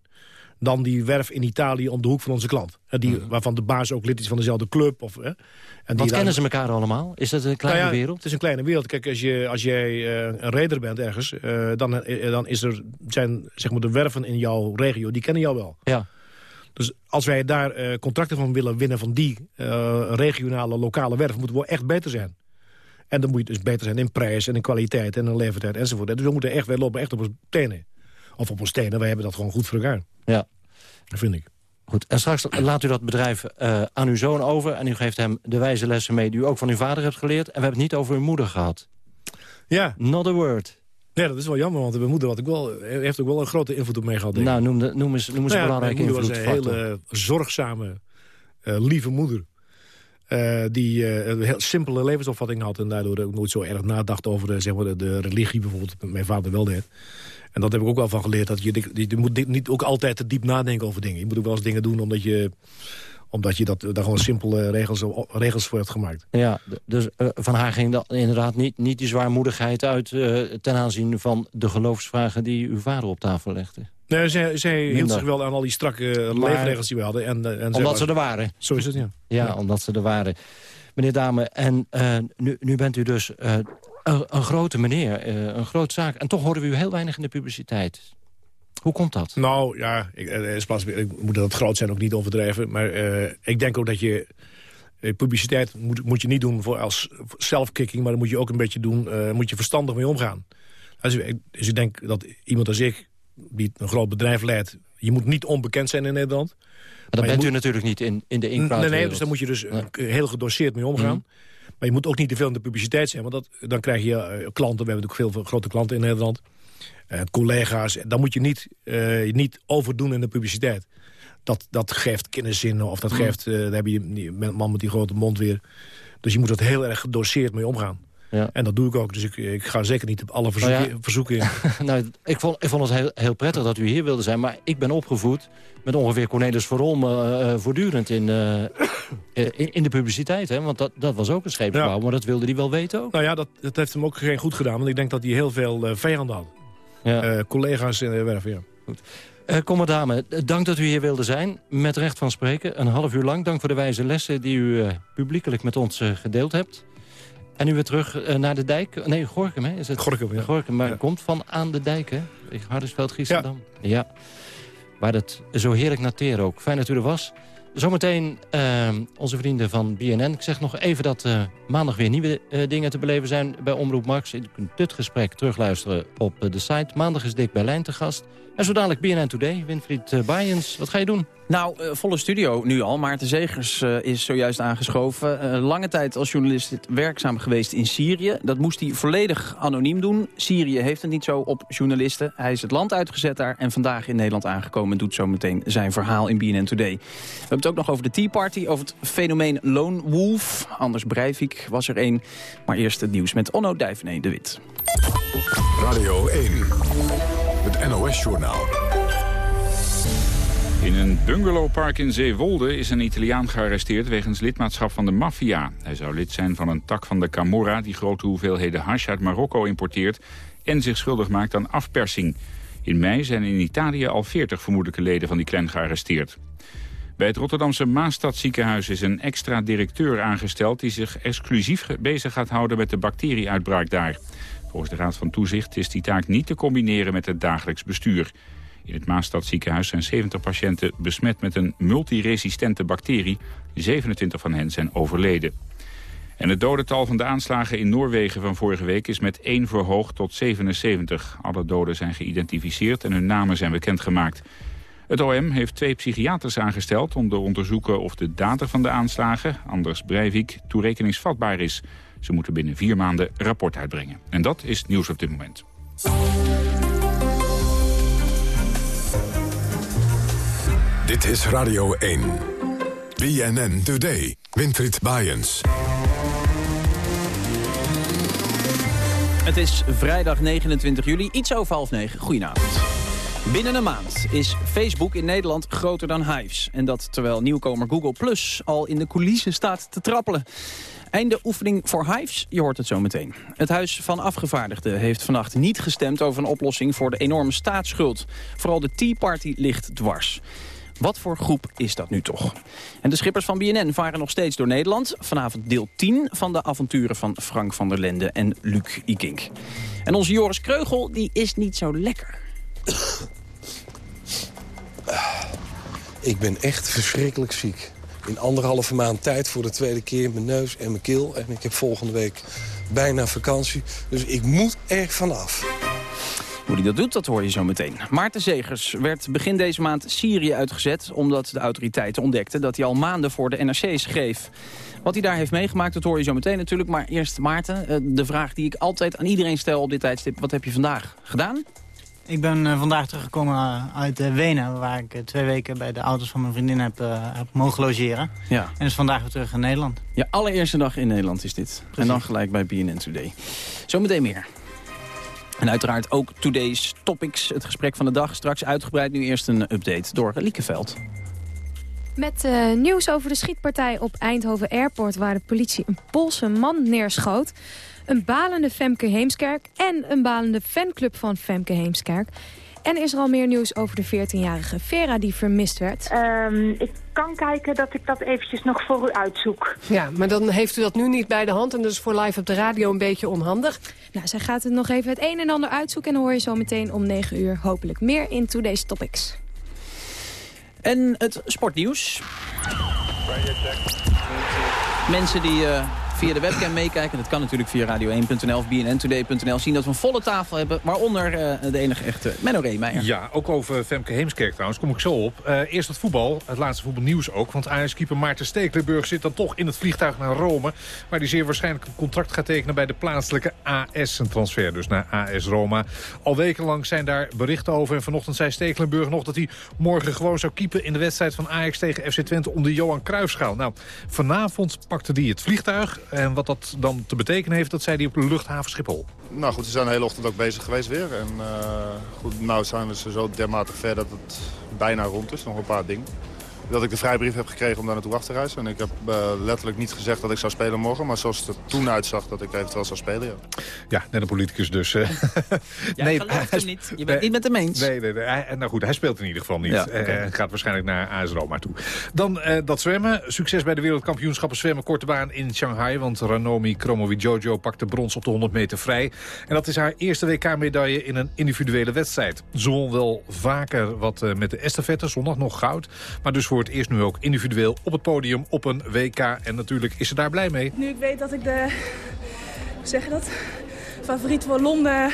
dan die werf in Italië om de hoek van onze klant. Hè, die, Waarvan de baas ook lid is van dezelfde club. Of, hè, en die Wat kennen ze elkaar allemaal? Is dat een kleine nou ja, wereld? Het is een kleine wereld. Kijk, als, je, als jij eh, een reder bent ergens... dan, dan is er, zijn zeg maar, de werven in jouw regio, die kennen jou wel. Ja. Dus als wij daar eh, contracten van willen winnen van die eh, regionale, lokale werven... moeten we echt beter zijn. En dan moet je dus beter zijn in prijs en in kwaliteit en in levertijd enzovoort. Dus we moeten echt, wij lopen echt op ons tenen. Of op ons tenen, wij hebben dat gewoon goed voor elkaar. Ja. Dat vind ik. Goed, en straks laat u dat bedrijf eh, aan uw zoon over... en u geeft hem de wijze lessen mee die u ook van uw vader hebt geleerd... en we hebben het niet over uw moeder gehad. Ja. Not a word. Ja, dat is wel jammer, want mijn moeder had ik wel, heeft ook wel een grote invloed op mij gehad. Nou, noem, de, noem eens, noem eens Nou een ja, belangrijke mijn moeder was een hele zorgzame, eh, lieve moeder. Eh, die eh, een heel simpele levensopvatting had... en daardoor ook nooit zo erg nadacht over de, zeg maar, de, de religie bijvoorbeeld. Mijn vader wel deed. En dat heb ik ook wel van geleerd. Dat je, je, je moet niet ook altijd te diep nadenken over dingen. Je moet ook wel eens dingen doen omdat je, omdat je dat, daar gewoon simpele regels, regels voor hebt gemaakt. Ja, dus eh, van haar ging dat inderdaad niet, niet die zwaarmoedigheid uit... eh, ten aanzien van de geloofsvragen die uw vader op tafel legde. Nee, zij, zij hield zich wel aan al die strakke Maar- leefregels die we hadden. En, eh, en Omdat was- ze er waren. Zo is het, ja. Ja, omdat ze er waren. Meneer Dame, en eh, nu, nu bent u dus eh, een, een grote meneer, eh, een grote zaak. En toch horen we u heel weinig in de publiciteit. Hoe komt dat? Nou, ja, ik, eh, pas, ik moet dat groot zijn ook niet overdrijven. Maar eh, ik denk ook dat je... eh, publiciteit moet, moet je niet doen voor als self-kicking... maar dan moet je ook een beetje doen, eh, moet je verstandig mee omgaan. Als ik, dus ik denk dat iemand als ik, die een groot bedrijf leidt... je moet niet onbekend zijn in Nederland. Maar dan je bent u natuurlijk niet in, in de Nee, inpraatwereld. nee, dus daar moet je dus eh, heel gedoseerd mee omgaan. Mhm. Maar je moet ook niet te veel in de publiciteit zijn. Want dat, dan krijg je eh, klanten. We hebben natuurlijk veel grote klanten in Nederland. Eh, collega's. Dan moet je niet, eh, niet overdoen in de publiciteit. Dat, dat geeft kenniszinnen. Of dat Mhm. geeft... eh, dan heb je die man met die grote mond weer. Dus je moet er heel erg gedoseerd mee omgaan. Ja. En dat doe ik ook. Dus ik, ik ga zeker niet op alle verzoeken, Nou ja. verzoeken in. nou, ik, vond, ik vond het heel, heel prettig dat u hier wilde zijn. Maar ik ben opgevoed met ongeveer Cornelis Verolm eh, voortdurend in, in, in de publiciteit. Hè? Want dat, dat was ook een scheepsbouw, maar dat wilde hij wel weten ook. Nou ja, dat, dat heeft hem ook geen goed gedaan. Want ik denk dat hij heel veel eh, vijanden had. Ja. Eh, collega's in de werf, ja. Kom maar dame, eh, dank dat u hier wilde zijn. Met recht van spreken, een half uur lang. Dank voor de wijze lessen die u eh, publiekelijk met ons gedeeld hebt. En nu weer terug naar de dijk. Nee, Gorkum, hè? Is het? Gorkum, ja. Gorkum, maar komt van aan de dijk, hè? Hardersveld, Giessendam. Ja. waar het zo heerlijk nateren ook. Fijn dat u er was. Zometeen uh, onze vrienden van BNN. Ik zeg nog even dat uh, maandag weer nieuwe uh, dingen te beleven zijn bij Omroep Max. Je kunt dit gesprek terugluisteren op uh, de site. Maandag is Dick Berlijn te gast. En zo dadelijk BNN Today. Winfried uh, Bayens, wat ga je doen? Nou, uh, volle studio nu al. Maarten Zegers uh, is zojuist aangeschoven. Uh, lange tijd als journalist werkzaam geweest in Syrië. Dat moest hij volledig anoniem doen. Syrië heeft het niet zo op journalisten. Hij is het land uitgezet daar en vandaag in Nederland aangekomen... en doet zo meteen zijn verhaal in BNN Today. We hebben het ook nog over de Tea Party, over het fenomeen Lone Wolf. Anders Breivik was er één. Maar eerst het nieuws met Onno Duivenee de Wit. Radio 1, het NOS-journaal. In een bungalowpark in Zeewolde is een Italiaan gearresteerd wegens lidmaatschap van de maffia. Hij zou lid zijn van een tak van de Camorra die grote hoeveelheden hash uit Marokko importeert en zich schuldig maakt aan afpersing. In mei zijn in Italië al 40 vermoedelijke leden van die clan gearresteerd. Bij het Rotterdamse Maastadziekenhuis is een extra directeur aangesteld... die zich exclusief bezig gaat houden met de bacterieuitbraak daar. Volgens de Raad van Toezicht is die taak niet te combineren met het dagelijks bestuur. In het Maastadziekenhuis zijn 70 patiënten besmet met een multiresistente bacterie. 27 van hen zijn overleden. En het dodental van de aanslagen in Noorwegen van vorige week is met 1 verhoogd tot 77. Alle doden zijn geïdentificeerd en hun namen zijn bekendgemaakt. Het OM heeft twee psychiaters aangesteld om te onderzoeken of de dader van de aanslagen, Anders Breivik, toerekeningsvatbaar is. Ze moeten binnen vier maanden rapport uitbrengen. En dat is nieuws op dit moment. Dit is Radio 1. BNN Today. Winfried Bajens. Het is vrijdag 29 juli, iets over half negen. Goedenavond. Binnen een maand is Facebook in Nederland groter dan Hives. En dat terwijl nieuwkomer Google Plus al in de coulissen staat te trappelen. Einde oefening voor Hives, je hoort het zo meteen. Het Huis van Afgevaardigden heeft vannacht niet gestemd over een oplossing voor de enorme staatsschuld. Vooral de Tea Party ligt dwars. Wat voor groep is dat nu toch? En de schippers van BNN varen nog steeds door Nederland. Vanavond deel 10 van de avonturen van Frank van der Lende en Luc Ikink. En onze Joris Kreugel die is niet zo lekker. Ik ben echt verschrikkelijk ziek. In anderhalve maand tijd voor de tweede keer mijn neus en mijn keel. En ik heb volgende week bijna vakantie. Dus ik moet er vanaf. Hoe hij dat doet, dat hoor je zo meteen. Maarten Zegers werd begin deze maand Syrië uitgezet... omdat de autoriteiten ontdekten dat hij al maanden voor de NRC schreef. Wat hij daar heeft meegemaakt, dat hoor je zo meteen natuurlijk. Maar eerst Maarten, de vraag die ik altijd aan iedereen stel op dit tijdstip. Wat heb je vandaag gedaan? Ik ben uh, vandaag teruggekomen uit uh, Wenen, waar ik uh, twee weken bij de ouders van mijn vriendin heb, heb mogen logeren. Ja. En dus vandaag weer terug in Nederland. Je allereerste dag in Nederland is dit. Precies. En dan gelijk bij BNN Today. Zometeen meer. En uiteraard ook Today's Topics, het gesprek van de dag. Straks uitgebreid nu eerst een update door Liekeveld. Met uh, nieuws over de schietpartij op Eindhoven Airport... waar de politie een Poolse man neerschoot. Een balende Femke Heemskerk en een balende fanclub van Femke Heemskerk. En is er al meer nieuws over de 14-jarige Vera die vermist werd? Um, ik kan kijken dat ik dat eventjes nog voor u uitzoek. Ja, maar dan heeft u dat nu niet bij de hand... en dus voor live op de radio een beetje onhandig. Nou, zij gaat het nog even het een en ander uitzoeken... en dan hoor je zo meteen om 9 uur hopelijk meer in Today's Topics. En het sportnieuws. Mensen die uh, via de webcam meekijken, dat kan natuurlijk via radio1.nl of bnntoday.nl, zien dat we een volle tafel hebben, waaronder uh, de enige echte Menno Reemeijer. Ja, ook over Femke Heemskerk trouwens, kom ik zo op. Uh, eerst het voetbal, het laatste voetbalnieuws ook, want Ajax-keeper Maarten Stekelenburg zit dan toch in het vliegtuig naar Rome, waar hij zeer waarschijnlijk een contract gaat tekenen bij de plaatselijke AS, een transfer dus naar AS Roma. Al wekenlang zijn daar berichten over en vanochtend zei Stekelenburg nog dat hij morgen gewoon zou keepen in de wedstrijd van Ajax tegen FC Twente om de Johan Cruijffschaal. Nou, vanavond pakte hij het vliegtuig en wat dat dan te betekenen heeft, dat zei hij op de luchthaven Schiphol. Nou goed, ze zijn de hele ochtend ook bezig geweest weer. En uh, goed, nou zijn we zo dermate ver dat het bijna rond is. Nog een paar dingen. Dat ik de vrijbrief heb gekregen om daar naartoe af te reizen. En ik heb eh, letterlijk niet gezegd dat ik zou spelen morgen. Maar zoals het er toen uitzag dat ik eventueel zou spelen, ja. Ja, net een politicus dus. Jij gelooft hem niet. Je bent niet met hem eens. Nee, nee, nee. Hij- nou goed, hij speelt in ieder geval niet. Ja. Eh, gaat waarschijnlijk naar AS Roma toe. Dan eh, dat zwemmen. Succes bij de wereldkampioenschappen zwemmen korte baan in Shanghai. Want Ranomi Kromowidjojo pakte brons op de 100 meter vrij. En dat is haar eerste WK-medaille in een individuele wedstrijd. Ze won wel vaker wat eh, met de estafette, zondag nog goud. Maar dus voor het eerst nu ook individueel op het podium op een WK. En natuurlijk is ze daar blij mee. Nu ik weet dat ik de, dat, favoriet voor Londen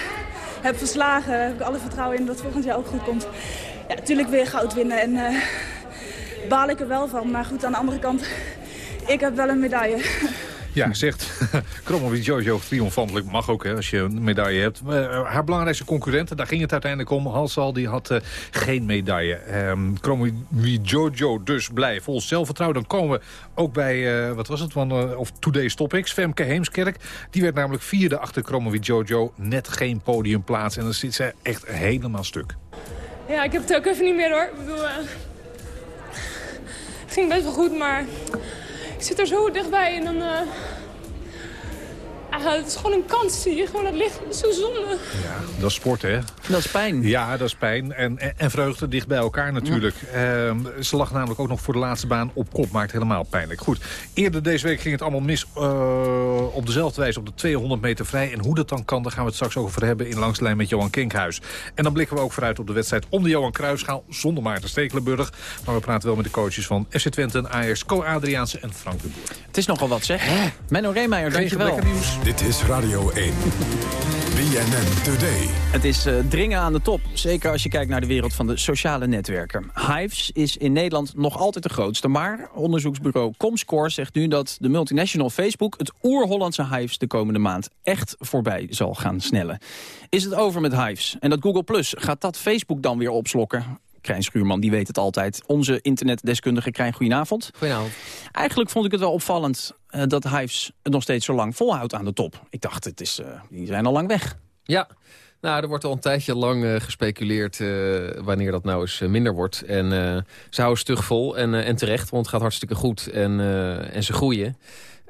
heb verslagen, heb ik alle vertrouwen in dat volgend jaar ook goed komt. Ja, natuurlijk weer goud winnen en eh baal ik er wel van. Maar goed, aan de andere kant, ik heb wel een medaille. Ja, zegt Kromowidjojo Jojo triomfantelijk. Mag ook hè, als je een medaille hebt. Eh, haar belangrijkste concurrenten, daar ging het uiteindelijk om. Halsal die had eh, geen medaille. Um, Kromowidjojo dus blij vol zelfvertrouwen. Dan komen we ook bij, eh, wat was het, van, of Today's Topics. Femke Heemskerk. Die werd namelijk vierde achter Kromowidjojo. Net geen podiumplaats. En dan zit ze echt helemaal stuk. Ja, ik heb het ook even niet meer hoor. Ik bedoel, het ging best wel goed, maar ik zit er zo dichtbij en dan... eh, ah, het is gewoon een kans, zie je. Gewoon, dat ligt zo zonde. Dat is sport, hè? Dat is pijn. Ja, dat is pijn. En, en, en vreugde dicht bij elkaar natuurlijk. Ehm, ze lag namelijk ook nog voor de laatste baan op kop. Maakt helemaal pijnlijk. Goed, eerder deze week ging het allemaal mis eh, op dezelfde wijze op de 200 meter vrij. En hoe dat dan kan, daar gaan we het straks over hebben in Langs de Lijn met Johan Kinkhuis. En dan blikken we ook vooruit op de wedstrijd om de Johan Cruijffschaal zonder Maarten Stekelenburg. Maar we praten wel met de coaches van FC Twente en Ajax, Co Adriaanse en Frank de Boer. Het is nogal wat zeg. Menno Reemeijer, Geen dankjewel. gebrek aan nieuws. Dit is Radio 1. BNN Today. Het is eh, dringen aan de top. Zeker als je kijkt naar de wereld van de sociale netwerken. Hives is in Nederland nog altijd de grootste. Maar onderzoeksbureau Comscore zegt nu dat de multinational Facebook... het oer-Hollandse Hives de komende maand echt voorbij zal gaan snellen. Is het over met Hives? En dat Google Plus, gaat dat Facebook dan weer opslokken? Krijn Schuurman, die weet het altijd. Onze internetdeskundige Krijn, goedenavond. Goedenavond. Eigenlijk vond ik het wel opvallend eh, dat Hives het nog steeds zo lang volhoudt aan de top. Ik dacht, het is, eh, die zijn al lang weg. Ja, nou, er wordt al een tijdje lang eh, gespeculeerd wanneer dat nou eens minder wordt. En ze houden stug vol en, en terecht, want het gaat hartstikke goed en, en ze groeien.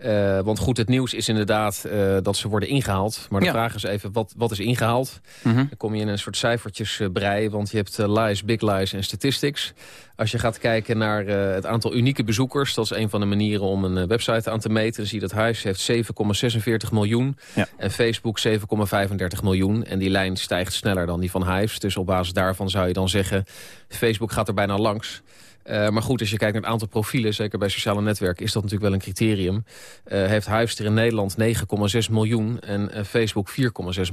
Eh, want goed, het nieuws is inderdaad eh, dat ze worden ingehaald. Maar de Ja. vraag is even, wat, wat is ingehaald? Mhm. Dan kom je in een soort cijfertjesbrei, want je hebt lies, big lies en statistics. Als je gaat kijken naar het aantal unieke bezoekers... dat is een van de manieren om een website aan te meten... dan zie je dat Huis heeft 7,46 miljoen en Facebook 7,35 miljoen. En die lijn stijgt sneller dan die van Hives. Dus op basis daarvan zou je dan zeggen... Facebook gaat er bijna langs. Eh, maar goed, als je kijkt naar het aantal profielen, zeker bij sociale netwerken... is dat natuurlijk wel een criterium. Eh, heeft Hives er in Nederland 9,6 miljoen en eh, Facebook 4,6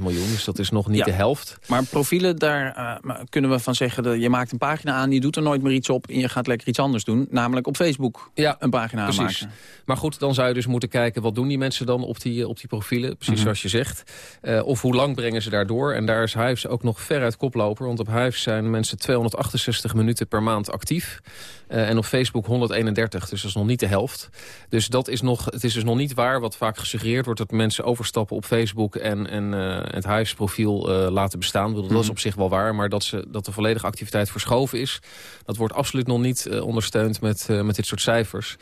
miljoen. Dus dat is nog niet Ja. de helft. Maar profielen, daar kunnen we van zeggen... dat je maakt een pagina aan, je doet er nooit meer iets op... en je gaat lekker iets anders doen, namelijk op Facebook ja, een pagina Precies. aanmaken. Maar goed, dan zou je dus moeten kijken... wat doen die mensen dan op die, op die profielen? Precies Mhm. zoals je zegt. Of hoe lang brengen ze daardoor? En daar is Hives ook nog veruit koploper. Want op Hives zijn mensen 268 minuten per maand actief. Eh, en op Facebook 131, dus dat is nog niet de helft. Dus dat is nog, het is dus nog niet waar wat vaak gesuggereerd wordt... dat mensen overstappen op Facebook en, en eh, het Hives-profiel eh, laten bestaan. Dat is Mhm. op zich wel waar, maar dat, ze, dat de volledige activiteit verschoven is... dat wordt absoluut nog niet ondersteund met, met dit soort cijfers.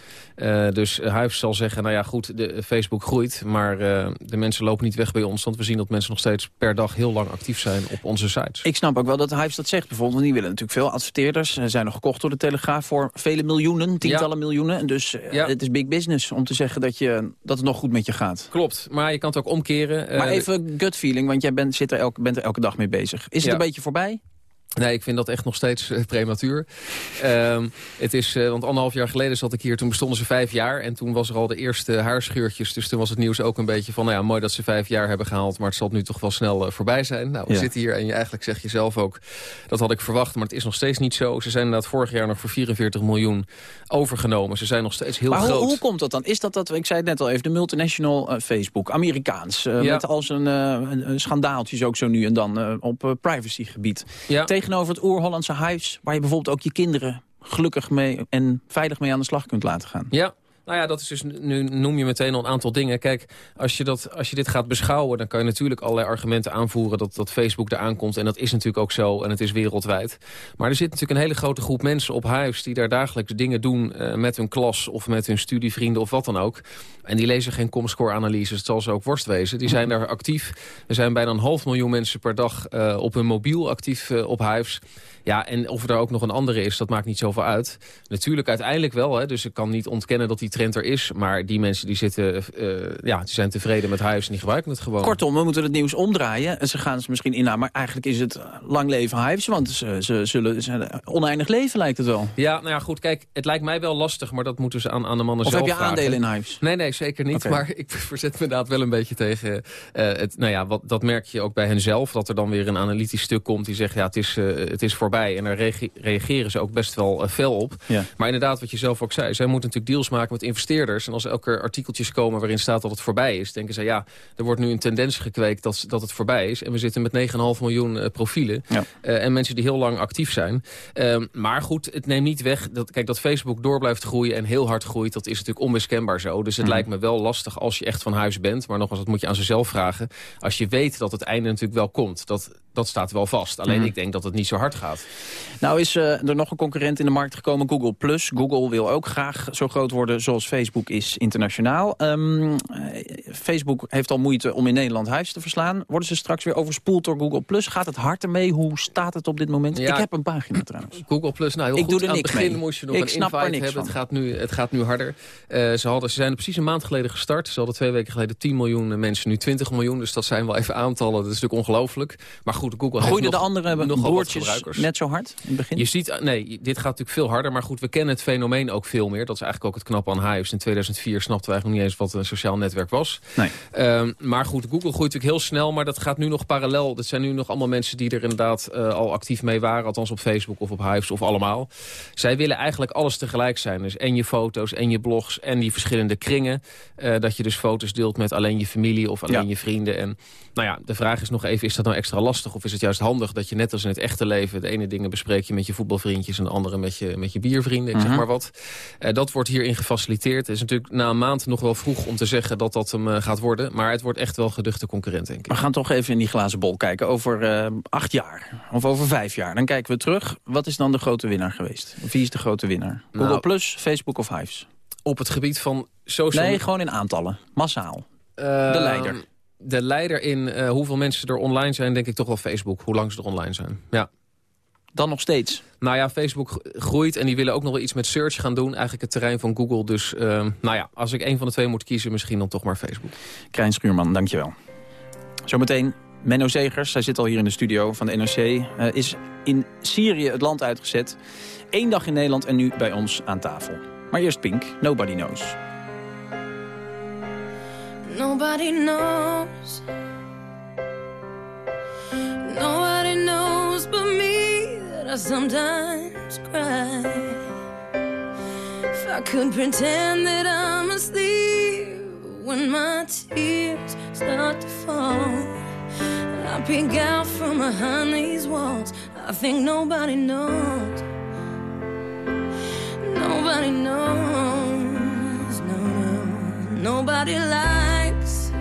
Dus Hives zal zeggen, nou ja goed, de, Facebook groeit... maar de mensen lopen niet weg bij ons... want we zien dat mensen nog steeds per dag heel lang actief zijn op onze sites. Ik snap ook wel dat Hives dat zegt bijvoorbeeld. Want die willen natuurlijk veel adverteerders. Ze zijn nog gekocht door de Telegraaf voor vele miljoenen, tientallen miljoenen. En dus eh, het is big business om te zeggen dat, je, dat het nog goed met je gaat. Klopt, maar je kan het ook omkeren. Maar Eh, even gut feeling, want jij bent, zit er elke, bent er elke dag mee bezig. Is het een beetje voorbij? Nee, ik vind dat echt nog steeds eh, prematuur. Ehm, het is, eh, want anderhalf jaar geleden zat ik hier, toen bestonden ze vijf jaar. En toen was er al de eerste haarscheurtjes. Dus toen was het nieuws ook een beetje van, nou ja, mooi dat ze vijf jaar hebben gehaald. Maar het zal nu toch wel snel eh, voorbij zijn. Nou, we Ja. zitten hier en je eigenlijk zeg je zelf ook, dat had ik verwacht. Maar het is nog steeds niet zo. Ze zijn inderdaad vorig jaar nog voor 44 miljoen overgenomen. Ze zijn nog steeds heel maar groot. Hoe, hoe komt dat dan? Is dat dat, ik zei het net al even, de multinational Facebook, Amerikaans. Ja. Met al zijn schandaaltjes ook zo nu en dan op privacygebied. Ja. Tegenover het oer-Hollandse Hives, waar je bijvoorbeeld ook je kinderen gelukkig mee en veilig mee aan de slag kunt laten gaan. Ja, Nou ja, dat is dus, nu noem je meteen al een aantal dingen. Kijk, als je, dat, als je dit gaat beschouwen... dan kan je natuurlijk allerlei argumenten aanvoeren... dat, dat Facebook eraan komt. En dat is natuurlijk ook zo. En het is wereldwijd. Maar er zit natuurlijk een hele grote groep mensen op huis... die daar dagelijks dingen doen uh, met hun klas... of met hun studievrienden of wat dan ook. En die lezen geen Comscore-analyses. Het zal ze ook worst wezen. Die zijn daar actief. Er zijn bijna een half miljoen mensen per dag... Uh, op hun mobiel actief uh, op huis. Ja, en of er ook nog een andere is, dat maakt niet zoveel uit. Natuurlijk uiteindelijk wel, hè, dus ik kan niet ontkennen dat die trend er is. Maar die mensen die zitten, uh, ja, die zijn tevreden met huis en die gebruiken het gewoon. Kortom, we moeten het nieuws omdraaien. En ze gaan ze misschien inhouden, maar eigenlijk is het lang leven Hives. Want ze, ze zullen ze, oneindig leven, lijkt het wel. Ja, nou ja, goed, kijk, het lijkt mij wel lastig, maar dat moeten ze aan, aan de mannen of zelf Of heb je vragen. aandelen in Hives? Nee, nee, zeker niet. Okay. Maar ik verzet me inderdaad wel een beetje tegen uh, het, nou ja, wat, dat merk je ook bij hen zelf. Dat er dan weer een analytisch stuk komt die zegt, ja, het is, uh, het is voorbij. En er reageren ze ook best wel uh, fel op. Ja. Maar inderdaad, wat je zelf ook zei, zij moeten natuurlijk deals maken met investeerders. En als er elke artikeltjes komen waarin staat dat het voorbij is, denken ze, ja, er wordt nu een tendens gekweekt dat, dat het voorbij is. En we zitten met 9,5 miljoen uh, profielen. Ja. Uh, en mensen die heel lang actief zijn. Um, maar goed, het neemt niet weg. Dat, kijk, dat Facebook door blijft groeien en heel hard groeit, dat is natuurlijk onmiskenbaar zo. Dus het Mhm. lijkt me wel lastig als je echt van huis bent. Maar nogmaals, dat moet je aan zichzelf vragen. Als je weet dat het einde natuurlijk wel komt. Dat, dat staat wel vast. Alleen Mhm. ik denk dat het niet zo hard gaat. Nou is uh, er nog een concurrent in de markt gekomen, Google+. Plus. Google wil ook graag zo groot worden zoals Facebook is internationaal. Um, Facebook heeft al moeite om in Nederland huis te verslaan. Worden ze straks weer overspoeld door Google+. Plus? Gaat het hard ermee? Hoe staat het op dit moment? Ja, ik heb een pagina trouwens. Google Plus, nou heel ik goed. doe er Aan niks het begin mee. moest je nog ik een snap er niks hebben. van. Het gaat nu, het gaat nu harder. Uh, ze, hadden, ze zijn precies een maand geleden gestart. Ze hadden twee weken geleden 10 miljoen mensen, nu 20 miljoen. Dus dat zijn wel even aantallen. Dat is natuurlijk ongelooflijk. Maar goed, Google Groeiden heeft de nog, andere nogal wat broertjes gebruikers. Net zo hard in het begin? Je ziet, nee, dit gaat natuurlijk veel harder. Maar goed, we kennen het fenomeen ook veel meer. Dat is eigenlijk ook het knappe aan Hives. In 2004 snapten we eigenlijk nog niet eens wat een sociaal netwerk was. Nee. Um, maar goed, Google groeit natuurlijk heel snel. Maar dat gaat nu nog parallel. Dat zijn nu nog allemaal mensen die er inderdaad uh, al actief mee waren. Althans op Facebook of op Hives of allemaal. Zij willen eigenlijk alles tegelijk zijn. Dus en je foto's en je blogs en die verschillende kringen. Uh, dat je dus foto's deelt met alleen je familie of alleen Ja. je vrienden. En nou ja, de vraag is nog even, is dat nou extra lastig? Of is het juist handig dat je net als in het echte leven... de ene dingen bespreek je met je voetbalvriendjes... en de andere met je, met je biervrienden, ik Mhm. zeg maar wat. Uh, dat wordt hierin gefaciliteerd. Het is natuurlijk na een maand nog wel vroeg om te zeggen dat dat hem uh, gaat worden. Maar het wordt echt wel geduchte concurrent, denk ik. We gaan toch even in die glazen bol kijken. Over uh, acht jaar of over vijf jaar. Dan kijken we terug. Wat is dan de grote winnaar geweest? Wie is de grote winnaar? Nou, Google Plus, Facebook of Hives? Op het gebied van social... Nee, gewoon in aantallen. Massaal. De leider. De leider in uh, hoeveel mensen er online zijn, denk ik toch wel Facebook. Hoe lang ze er online zijn. Ja. Dan nog steeds? Nou ja, Facebook groeit en die willen ook nog wel iets met search gaan doen. Eigenlijk het terrein van Google. Dus uh, nou ja, als ik een van de twee moet kiezen, misschien dan toch maar Facebook. Krijn Schuurman, dankjewel. Zometeen Menno Zegers, hij zit al hier in de studio van de NRC... Uh, is in Syrië het land uitgezet. Eén dag in Nederland en nu bij ons aan tafel. Maar eerst Pink, Nobody Knows. Nobody knows Nobody knows but me I sometimes cry. If I could pretend that I'm asleep When my tears start to fall I peek out from behind these walls I think nobody knows. Nobody knows, no, no. Nobody likes.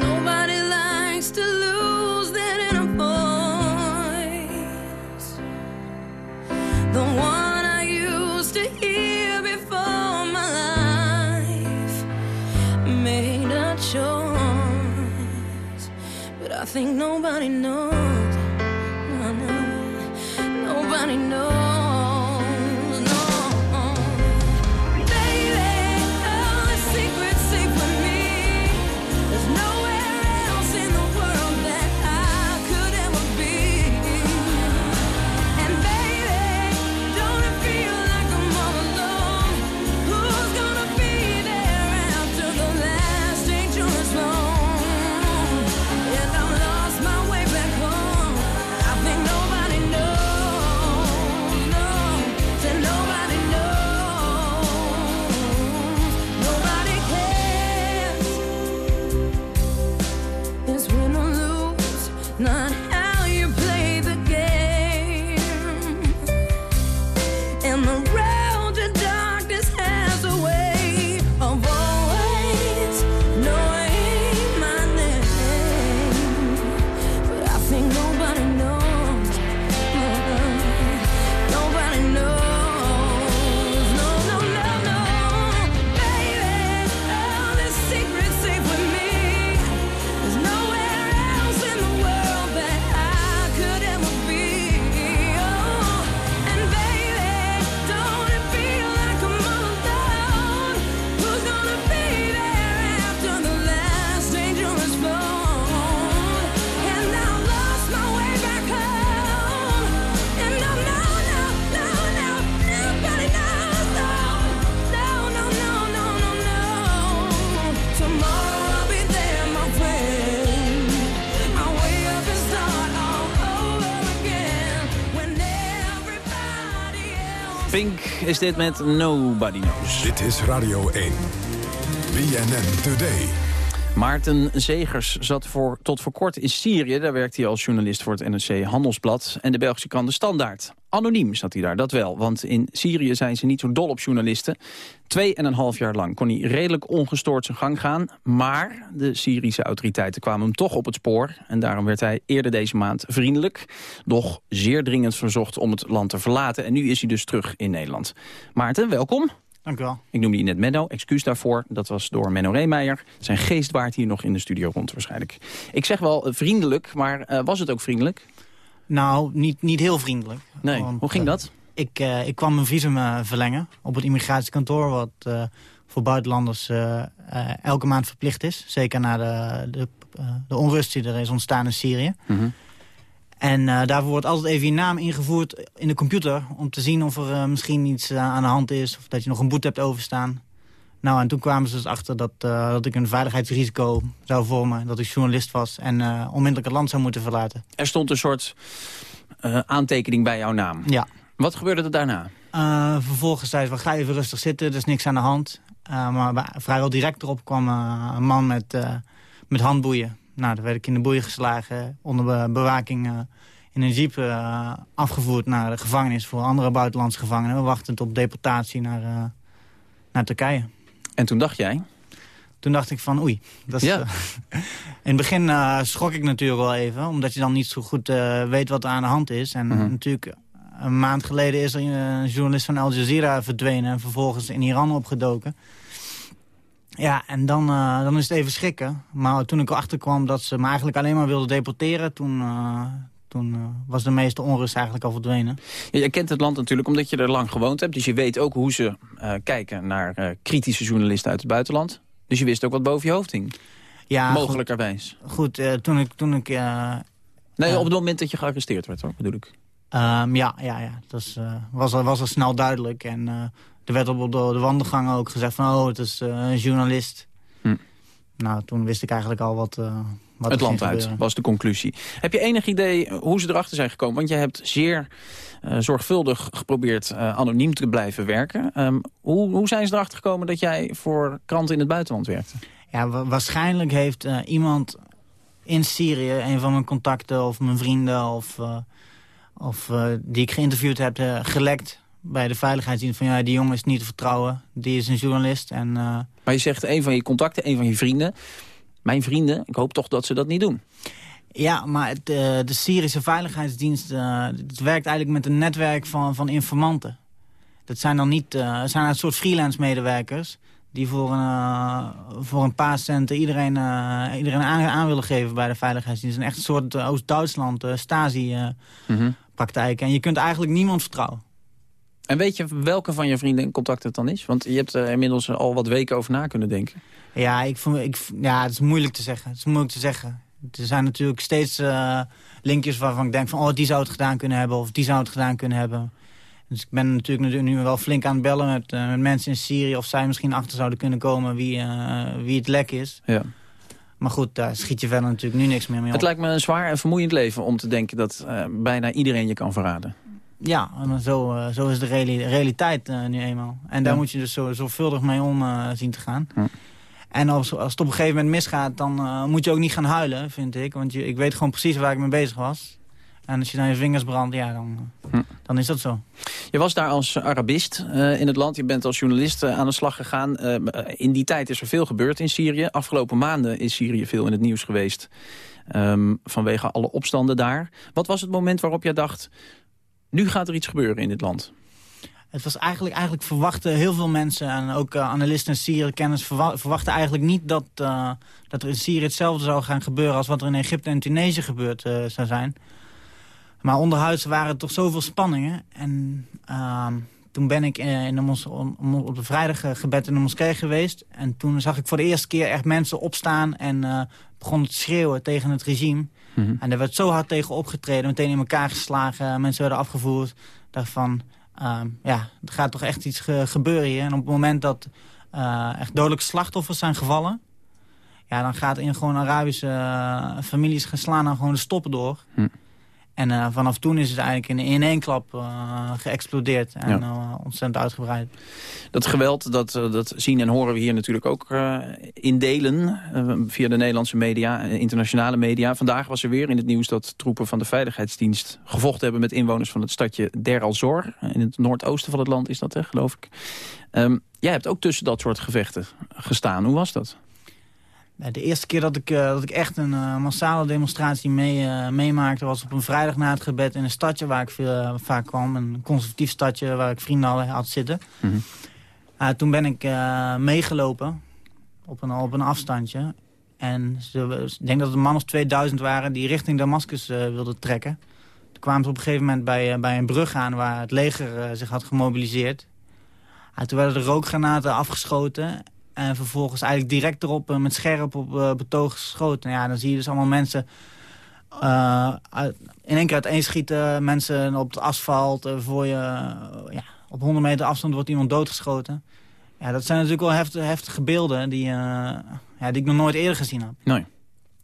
Nobody likes to lose The one I used to hear before my life Made a choice But I think nobody knows no, no. Nobody knows is dit met Nobody Knows. Dit is Radio 1. BNN Today. Maarten Zegers zat voor, tot voor kort in Syrië. Daar werkte hij als journalist voor het NRC Handelsblad en de Belgische krant De Standaard. Anoniem zat hij daar, dat wel. Want in Syrië zijn ze niet zo dol op journalisten. Twee en een half jaar lang kon hij redelijk ongestoord zijn gang gaan. Maar de Syrische autoriteiten kwamen hem toch op het spoor. En daarom werd hij eerder deze maand vriendelijk... doch zeer dringend verzocht om het land te verlaten. En nu is hij dus terug in Nederland. Maarten, welkom. Dank u wel. Ik noemde je net Menno, excuus daarvoor. Dat was door Menno Reemeijer. Zijn geest waart hier nog in de studio rond waarschijnlijk. Ik zeg wel eh, vriendelijk, maar uh, was het ook vriendelijk? Nou, niet, niet heel vriendelijk. Nee, Want, hoe ging uh, dat? Ik, ik kwam mijn visum verlengen op het immigratiekantoor... wat voor buitenlanders elke maand verplicht is. Zeker na de, de, de, onrust die er is ontstaan in Syrië. Mm -hmm. En uh, daarvoor wordt altijd even je naam ingevoerd in de computer... om te zien of er uh, misschien iets uh, aan de hand is... of dat je nog een boete hebt overstaan. Nou, en toen kwamen ze dus achter dat, dat ik een veiligheidsrisico zou vormen... dat ik journalist was en onmiddellijk het land zou moeten verlaten. Er stond een soort aantekening bij jouw naam. Ja. Wat gebeurde er daarna? vervolgens zei ze, ga even rustig zitten, er is niks aan de hand. maar vrijwel direct erop kwam een man met, met handboeien... Nou, daar werd ik in de boeien geslagen, onder bewaking uh, in een jeep uh, afgevoerd naar de gevangenis voor andere buitenlandse gevangenen. Wachtend op deportatie naar, uh, naar Turkije. En toen dacht jij? Toen dacht ik van oei. Dat is, ja. in het begin schrok ik natuurlijk wel even, omdat je dan niet zo goed weet wat er aan de hand is. En Mhm. natuurlijk, een maand geleden is er een journalist van Al Jazeera verdwenen en vervolgens in Iran opgedoken. Ja, en dan, uh, dan is het even schrikken. Maar toen ik erachter kwam dat ze me eigenlijk alleen maar wilden deporteren... toen, uh, toen uh, was de meeste onrust eigenlijk al verdwenen. Ja, je kent het land natuurlijk omdat je er lang gewoond hebt. Dus je weet ook hoe ze kijken naar kritische journalisten uit het buitenland. Dus je wist ook wat boven je hoofd hing. Ja, Mogelijkerwijs. Goed, goed toen ik... Toen ik nee, op het moment dat je gearresteerd werd, hoor, bedoel ik. Um, ja, ja, ja, dat is, was, was al snel duidelijk. En er werd op de, de wandelgangen ook gezegd van... oh, het is uh, een journalist. Hm. Nou, toen wist ik eigenlijk al wat, uh, wat Het land uit, was de conclusie. Heb je enig idee hoe ze erachter zijn gekomen? Want je hebt zeer uh, zorgvuldig geprobeerd anoniem te blijven werken. Um, hoe, hoe zijn ze erachter gekomen dat jij voor kranten in het buitenland werkte? Ja, wa waarschijnlijk heeft iemand in Syrië... een van mijn contacten of mijn vrienden... of, of die ik geïnterviewd heb, gelekt bij de veiligheidsdienst van ja, die jongen is niet te vertrouwen. Die is een journalist. En, uh... Maar je zegt een van je contacten, een van je vrienden. Mijn vrienden, ik hoop toch dat ze dat niet doen. Ja, maar het, uh, de Syrische veiligheidsdienst uh, het werkt eigenlijk met een netwerk van, van informanten. Dat zijn dan niet, het zijn een soort freelance medewerkers die voor een, voor een paar centen iedereen, iedereen aan, aan, willen geven bij de veiligheidsdienst. Een echt een soort Oost-Duitsland, Stasi-praktijk. -hmm. En je kunt eigenlijk niemand vertrouwen. En weet je welke van je vrienden in contact het dan is? Want je hebt er inmiddels al wat weken over na kunnen denken. Ja, ik vond, ik, ja het is moeilijk te zeggen. Het is moeilijk te zeggen. Er zijn natuurlijk steeds uh, linkjes waarvan ik denk van... oh, die zou het gedaan kunnen hebben of die zou het gedaan kunnen hebben. Dus ik ben natuurlijk nu wel flink aan het bellen met, uh, met mensen in Syrië... of zij misschien achter zouden kunnen komen wie, uh, wie het lek is. Ja. Maar goed, daar schiet je verder natuurlijk nu niks meer mee op. Het lijkt me een zwaar en vermoeiend leven om te denken... dat bijna iedereen je kan verraden. Ja, maar zo, uh, zo is de reali realiteit uh, nu eenmaal. En daar Ja. moet je dus zo, zorgvuldig mee om uh, zien te gaan. Ja. En als, als het op een gegeven moment misgaat, dan uh, moet je ook niet gaan huilen, vind ik. Want je, ik weet gewoon precies waar ik mee bezig was. En als je dan je vingers brandt, ja, dan, dan is dat zo. Je was daar als Arabist uh, in het land. Je bent als journalist uh, aan de slag gegaan. Uh, in die tijd is er veel gebeurd in Syrië. Afgelopen maanden is Syrië veel in het nieuws geweest. Um, vanwege alle opstanden daar. Wat was het moment waarop jij dacht... nu gaat er iets gebeuren in dit land? Het was eigenlijk, eigenlijk verwachten heel veel mensen... en ook uh, analisten en Syrië-kenners verwa verwachten eigenlijk niet... Dat, uh, dat er in Syrië hetzelfde zou gaan gebeuren... als wat er in Egypte en Tunesië gebeurd uh, zou zijn. Maar onderhuids waren er toch zoveel spanningen. En uh, toen ben ik in de op de vrijdaggebed in de moskee geweest. En toen zag ik voor de eerste keer echt mensen opstaan... en begonnen te schreeuwen tegen het regime. Mhm. Mm -hmm. En daar werd zo hard tegen opgetreden. Meteen in elkaar geslagen. Mensen werden afgevoerd. Ik dacht van, uh, ja, er gaat toch echt iets ge gebeuren hier. En op het moment dat uh, echt dodelijke slachtoffers zijn gevallen... ja, dan gaat in gewoon Arabische uh, families gaan slaan dan gewoon de stoppen door... Hm. En uh, vanaf toen is het eigenlijk in, in één klap uh, geëxplodeerd en ja. uh, ontzettend uitgebreid. Dat geweld, dat, dat zien en horen we hier natuurlijk ook in delen via de Nederlandse media, internationale media. Vandaag was er weer in het nieuws dat troepen van de Veiligheidsdienst gevochten hebben met inwoners van het stadje Der al-Zor. In het noordoosten van het land is dat, hè, geloof ik. Um, jij hebt ook tussen dat soort gevechten gestaan. Hoe was dat? De eerste keer dat ik, uh, dat ik echt een uh, massale demonstratie mee, uh, meemaakte... was op een vrijdag na het gebed in een stadje waar ik veel, vaak kwam. Een conservatief stadje waar ik vrienden had, had zitten. Mm -hmm. toen ben ik meegelopen op een, op een afstandje. En ze, ik denk dat het een man of 2000 waren die richting Damascus wilden trekken. Toen kwamen ze op een gegeven moment bij, bij een brug aan waar het leger zich had gemobiliseerd. toen werden de rookgranaten afgeschoten... En vervolgens eigenlijk direct erop met scherp op uh, betoog geschoten. Ja, dan zie je dus allemaal mensen uh, in één keer uiteenschieten. Mensen op het asfalt. Uh, voor je, ja, op 100 meter afstand wordt iemand doodgeschoten. Ja, dat zijn natuurlijk wel heftige, heftige beelden die, ja, die ik nog nooit eerder gezien heb. Nee.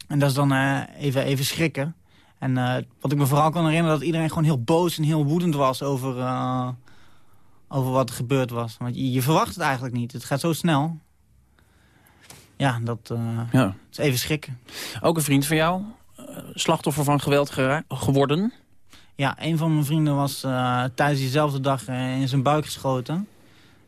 En dat is dan even, even schrikken. En wat ik me vooral kan herinneren, dat iedereen gewoon heel boos en heel woedend was over, over wat er gebeurd was. Want je, je verwacht het eigenlijk niet. Het gaat zo snel ja, dat uh, ja. is even schrikken. Ook een vriend van jou, uh, slachtoffer van geweld geworden? Ja, een van mijn vrienden was uh, tijdens diezelfde dag in zijn buik geschoten.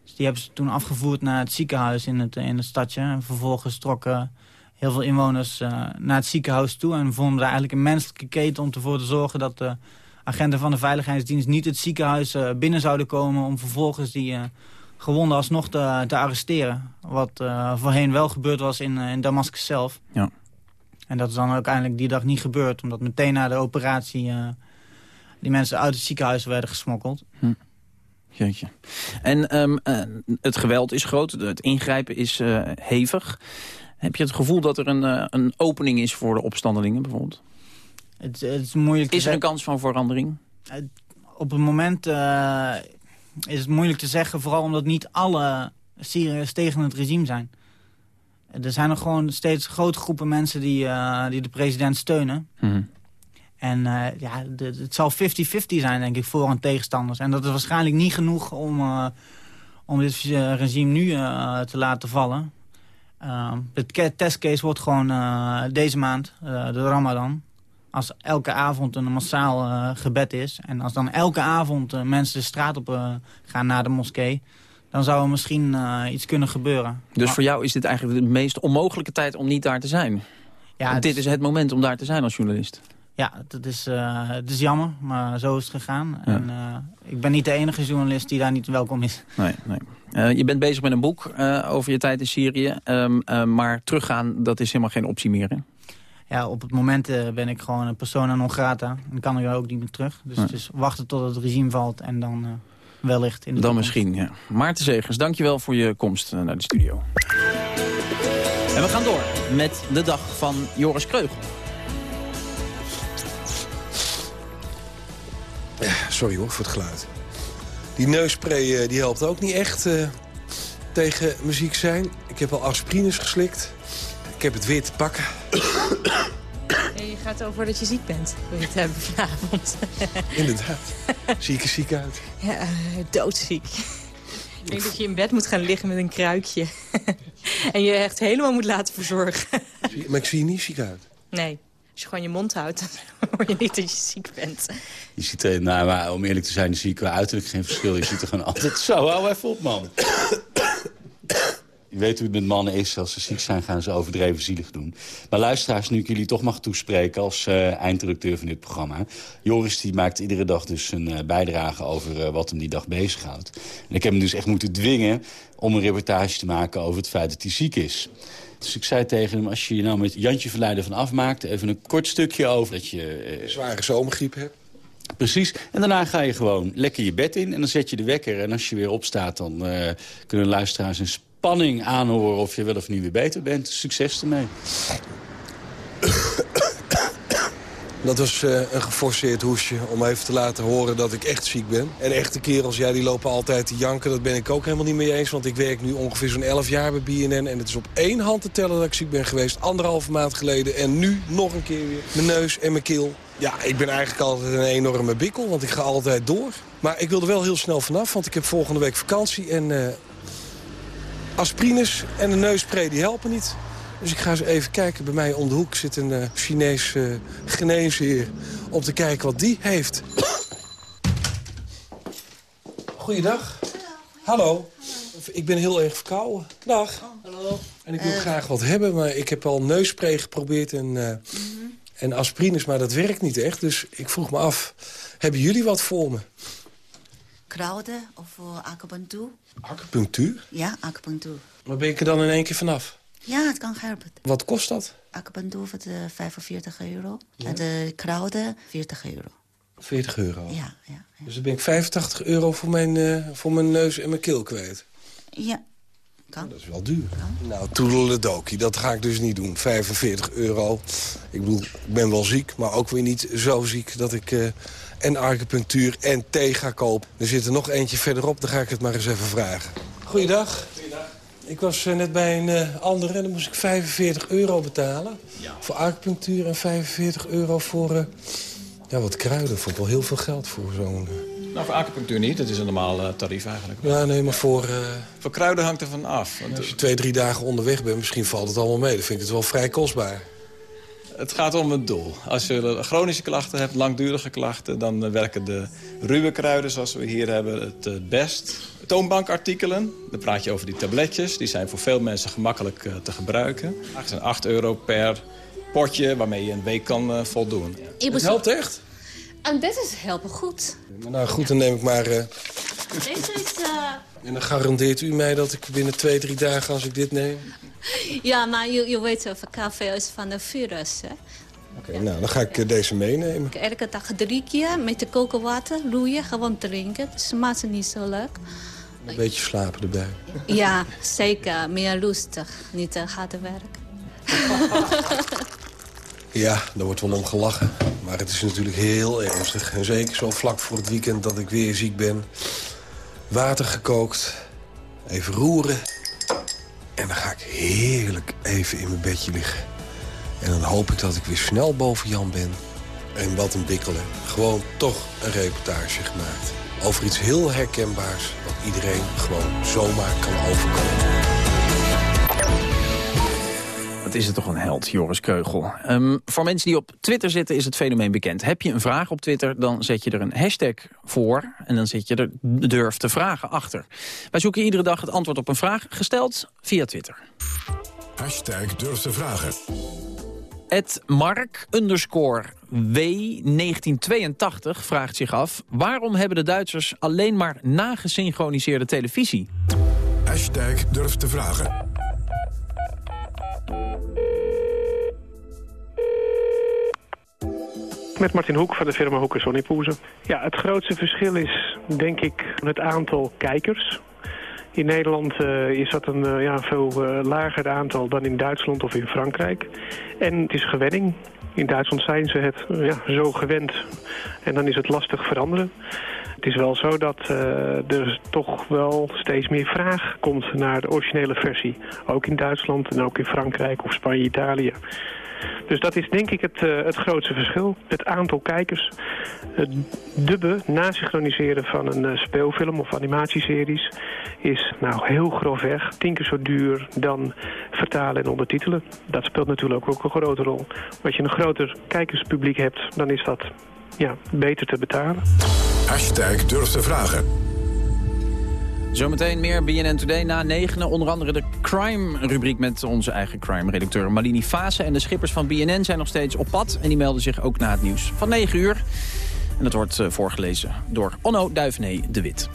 Dus die hebben ze toen afgevoerd naar het ziekenhuis in het, in het stadje. En vervolgens trokken heel veel inwoners naar het ziekenhuis toe... en vonden daar eigenlijk een menselijke keten om ervoor te zorgen... dat de agenten van de Veiligheidsdienst niet het ziekenhuis binnen zouden komen... om vervolgens die gewonden alsnog te, te arresteren. Wat uh, voorheen wel gebeurd was in, in Damascus zelf. Ja. En dat is dan uiteindelijk die dag niet gebeurd. Omdat meteen na de operatie uh, die mensen uit het ziekenhuis werden gesmokkeld. Hm. Jeetje. En um, uh, het geweld is groot, het ingrijpen is hevig. Heb je het gevoel dat er een, een opening is voor de opstandelingen bijvoorbeeld? Het, het is moeilijk is er een kans van verandering? Op het moment is het moeilijk te zeggen. Vooral omdat niet alle Syriërs tegen het regime zijn. Er zijn nog gewoon steeds grote groepen mensen die, uh, die de president steunen. Mm En uh, ja, de, het zal 50-50 zijn, denk ik, voor- en tegenstanders. En dat is waarschijnlijk niet genoeg om, uh, om dit regime nu te laten vallen. de testcase wordt gewoon deze maand, de Ramadan als elke avond een massaal uh, gebed is... en als dan elke avond uh, mensen de straat op uh, gaan naar de moskee... dan zou er misschien iets kunnen gebeuren. Dus maar... voor jou is dit eigenlijk de meest onmogelijke tijd om niet daar te zijn? Ja, dit is... het moment om daar te zijn als journalist? Ja, het is, het is jammer, maar zo is het gegaan. Ja. En, ik ben niet de enige journalist die daar niet welkom is. Nee, nee. je bent bezig met een boek over je tijd in Syrië. Um, maar teruggaan, dat is helemaal geen optie meer, hè? Ja, op het moment uh, ben ik gewoon een persona non grata. En kan ik ook niet meer terug. Dus het is wachten tot het regime valt en dan uh, wellicht in de Dan toekomst. misschien, ja. Maarten Zegers, dankjewel voor je komst uh, naar de studio. En we gaan door met de dag van Joris Kreugel. Sorry hoor voor het geluid. Die neusspray die helpt ook niet echt tegen muziek zijn. Ik heb al aspirines geslikt. Ik heb het weer te pakken. Je gaat over dat je ziek bent, wil je het hebben vanavond. Inderdaad. Ziek er ziek uit. Ja, doodziek. Ik denk dat je in bed moet gaan liggen met een kruikje. en je echt helemaal moet laten verzorgen. maar ik zie je niet ziek uit. Nee. Als je gewoon je mond houdt, dan hoor je niet dat je ziek bent. Je ziet er, nou, maar om eerlijk te zijn, zie ik qua uiterlijk geen verschil. Je ziet er gewoon altijd zo, hou even op, man. Je weet hoe het met mannen is. Als ze ziek zijn, gaan ze overdreven zielig doen. Maar luisteraars, nu ik jullie toch mag toespreken als uh, eindredacteur van dit programma. Joris die maakt iedere dag dus een uh, bijdrage over uh, wat hem die dag bezighoudt. En ik heb hem dus echt moeten dwingen om een reportage te maken over het feit dat hij ziek is. Dus ik zei tegen hem, als je je nou met Jantje Verleider van afmaakt... even een kort stukje over dat je... Zware zomergriep hebt. Precies. En daarna ga je gewoon lekker je bed in en dan zet je de wekker. En als je weer opstaat, dan kunnen luisteraars een spanning aanhoren of je wel of niet weer beter bent. Succes ermee. Dat was uh, een geforceerd hoesje om even te laten horen dat ik echt ziek ben. En echte kerels, ja, die lopen altijd te janken. Dat ben ik ook helemaal niet mee eens. Want ik werk nu ongeveer zo'n 11 jaar bij BNN. En het is op één hand te tellen dat ik ziek ben geweest. Anderhalve maand geleden. En nu nog een keer weer. Mijn neus en mijn keel Ja, ik ben eigenlijk altijd een enorme bikkel, want ik ga altijd door. Maar ik wil er wel heel snel vanaf, want ik heb volgende week vakantie. En uh, aspirines en een neuspray die helpen niet. Dus ik ga eens even kijken. Bij mij om de hoek zit een uh, Chinees uh, geneesheer om te kijken wat die heeft. Goeiedag. Hallo. Ik ben heel erg verkouden. Dag. hallo. En ik wil graag wat hebben, maar ik heb al neuspray geprobeerd en, uh, en aspirines, maar dat werkt niet echt. Dus ik vroeg me af, hebben jullie wat voor me? Kruiden of uh, acupunctuur? Acupunctuur? Ja, acupunctuur. Maar ben ik er dan in één keer vanaf? Ja, het kan helpen. Wat kost dat? Acupunctuur voor de 45 euro. Ja. En de kruiden 40 euro. 40 euro? Ja, ja, ja. Dus dan ben ik 85 euro voor mijn, uh, voor mijn neus en mijn keel kwijt? Ja. Kan. Dat is wel duur. Kan. Nou, toedeledokie, dat ga ik dus niet doen. 45 euro. Ik bedoel, ik ben wel ziek, maar ook weer niet zo ziek... dat ik uh, en acupunctuur en thee ga kopen. Er zit er nog eentje verderop, dan ga ik het maar eens even vragen. Goeiedag. Goeiedag. Ik was uh, net bij een uh, andere en dan moest ik 45 euro betalen. Ja. Voor acupunctuur en 45 euro voor... ja, wat kruiden. Vond ik wel heel veel geld voor zo'n... Nou, voor acupunctuur niet. Dat is een normaal uh, tarief eigenlijk. Ja, nee, maar voor... Uh... Voor kruiden hangt er van af. Want als je twee, drie dagen onderweg bent, misschien valt het allemaal mee. Dan vind ik het wel vrij kostbaar. Het gaat om het doel. Als je chronische klachten hebt, langdurige klachten... dan werken de ruwe kruiden, zoals we hier hebben, het best. Toonbankartikelen, dan praat je over die tabletjes. Die zijn voor veel mensen gemakkelijk uh, te gebruiken. Dat zijn 8 euro per potje waarmee je een week kan voldoen. Het helpt echt? En dit is helpen goed. Nou goed, dan neem ik maar... Uh... Deze is... Uh... En dan garandeert u mij dat ik binnen twee, drie dagen als ik dit neem... Ja, maar je, je weet wel, café is van de virus, hè? Oké, okay, ja. nou, dan ga ik deze meenemen. Elke dag drie keer met de koken water, roeien, gewoon drinken. Dus maakt het niet zo leuk. Een beetje slapen erbij. Ja, zeker. Meer rustig. Niet te harde werk. Ja, daar wordt wel om gelachen. Maar het is natuurlijk heel ernstig. En zeker zo vlak voor het weekend dat ik weer ziek ben. Water gekookt. Even roeren. En dan ga ik heerlijk even in mijn bedje liggen. En dan hoop ik dat ik weer snel boven Jan ben. En wat een bikkelen. Gewoon toch een reportage gemaakt. Over iets heel herkenbaars. Wat iedereen gewoon zomaar kan overkomen. Wat is het toch een held, Joris Keugel. Um, voor mensen die op Twitter zitten is het fenomeen bekend. Heb je een vraag op Twitter, dan zet je er een hashtag voor... en dan zet je er durf te vragen achter. Wij zoeken iedere dag het antwoord op een vraag, gesteld via Twitter. Hashtag durf te vragen. Het Mark underscore W1982 vraagt zich af... waarom hebben de Duitsers alleen maar nagesynchroniseerde televisie? Hashtag durf te vragen. Met Martin Hoek van de firma Hoek en Sonnypoezen. Ja, het grootste verschil is denk ik het aantal kijkers. In Nederland uh, is dat een uh, ja, veel uh, lager aantal dan in Duitsland of in Frankrijk. En het is gewenning. In Duitsland zijn ze het ja, zo gewend. En dan is het lastig veranderen. Het is wel zo dat er toch wel steeds meer vraag komt naar de originele versie. Ook in Duitsland en ook in Frankrijk of Spanje, Italië. Dus dat is denk ik het, uh, het grootste verschil. Het aantal kijkers. Het dubben, nasynchroniseren van een uh, speelfilm of animatieseries... is nou heel grofweg tien keer zo duur dan vertalen en ondertitelen. Dat speelt natuurlijk ook een grote rol. Als je een groter kijkerspubliek hebt, dan is dat ja, beter te betalen. Hashtag durf te vragen. Zometeen meer BNN Today na negenen. Onder andere de crime-rubriek met onze eigen crime-redacteur Malini Fase. En de schippers van BNN zijn nog steeds op pad. En die melden zich ook na het nieuws van 9 uur. En dat wordt uh, voorgelezen door Onno Duivenee de Wit.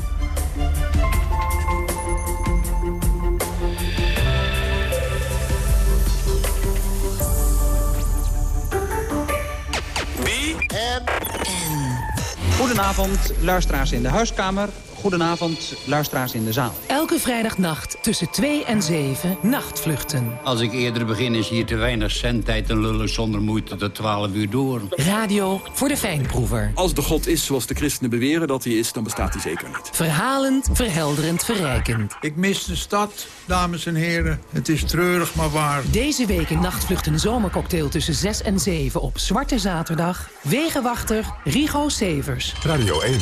Goedenavond, luisteraars in de huiskamer. Goedenavond, luisteraars in de zaal. Elke vrijdagnacht tussen 2 en 7 nachtvluchten. Als ik eerder begin is hier te weinig zendtijd en lullen zonder moeite tot 12 uur door. Radio voor de fijnproever. Als de God is zoals de christenen beweren dat hij is, dan bestaat hij zeker niet. Verhalend, verhelderend, verrijkend. Ik mis de stad, dames en heren. Het is treurig, maar waar. Deze week in Nachtvlucht een zomercocktail tussen 6 en 7 op Zwarte Zaterdag. Wegenwachter Rigo Severs. Radio 1.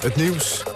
Het nieuws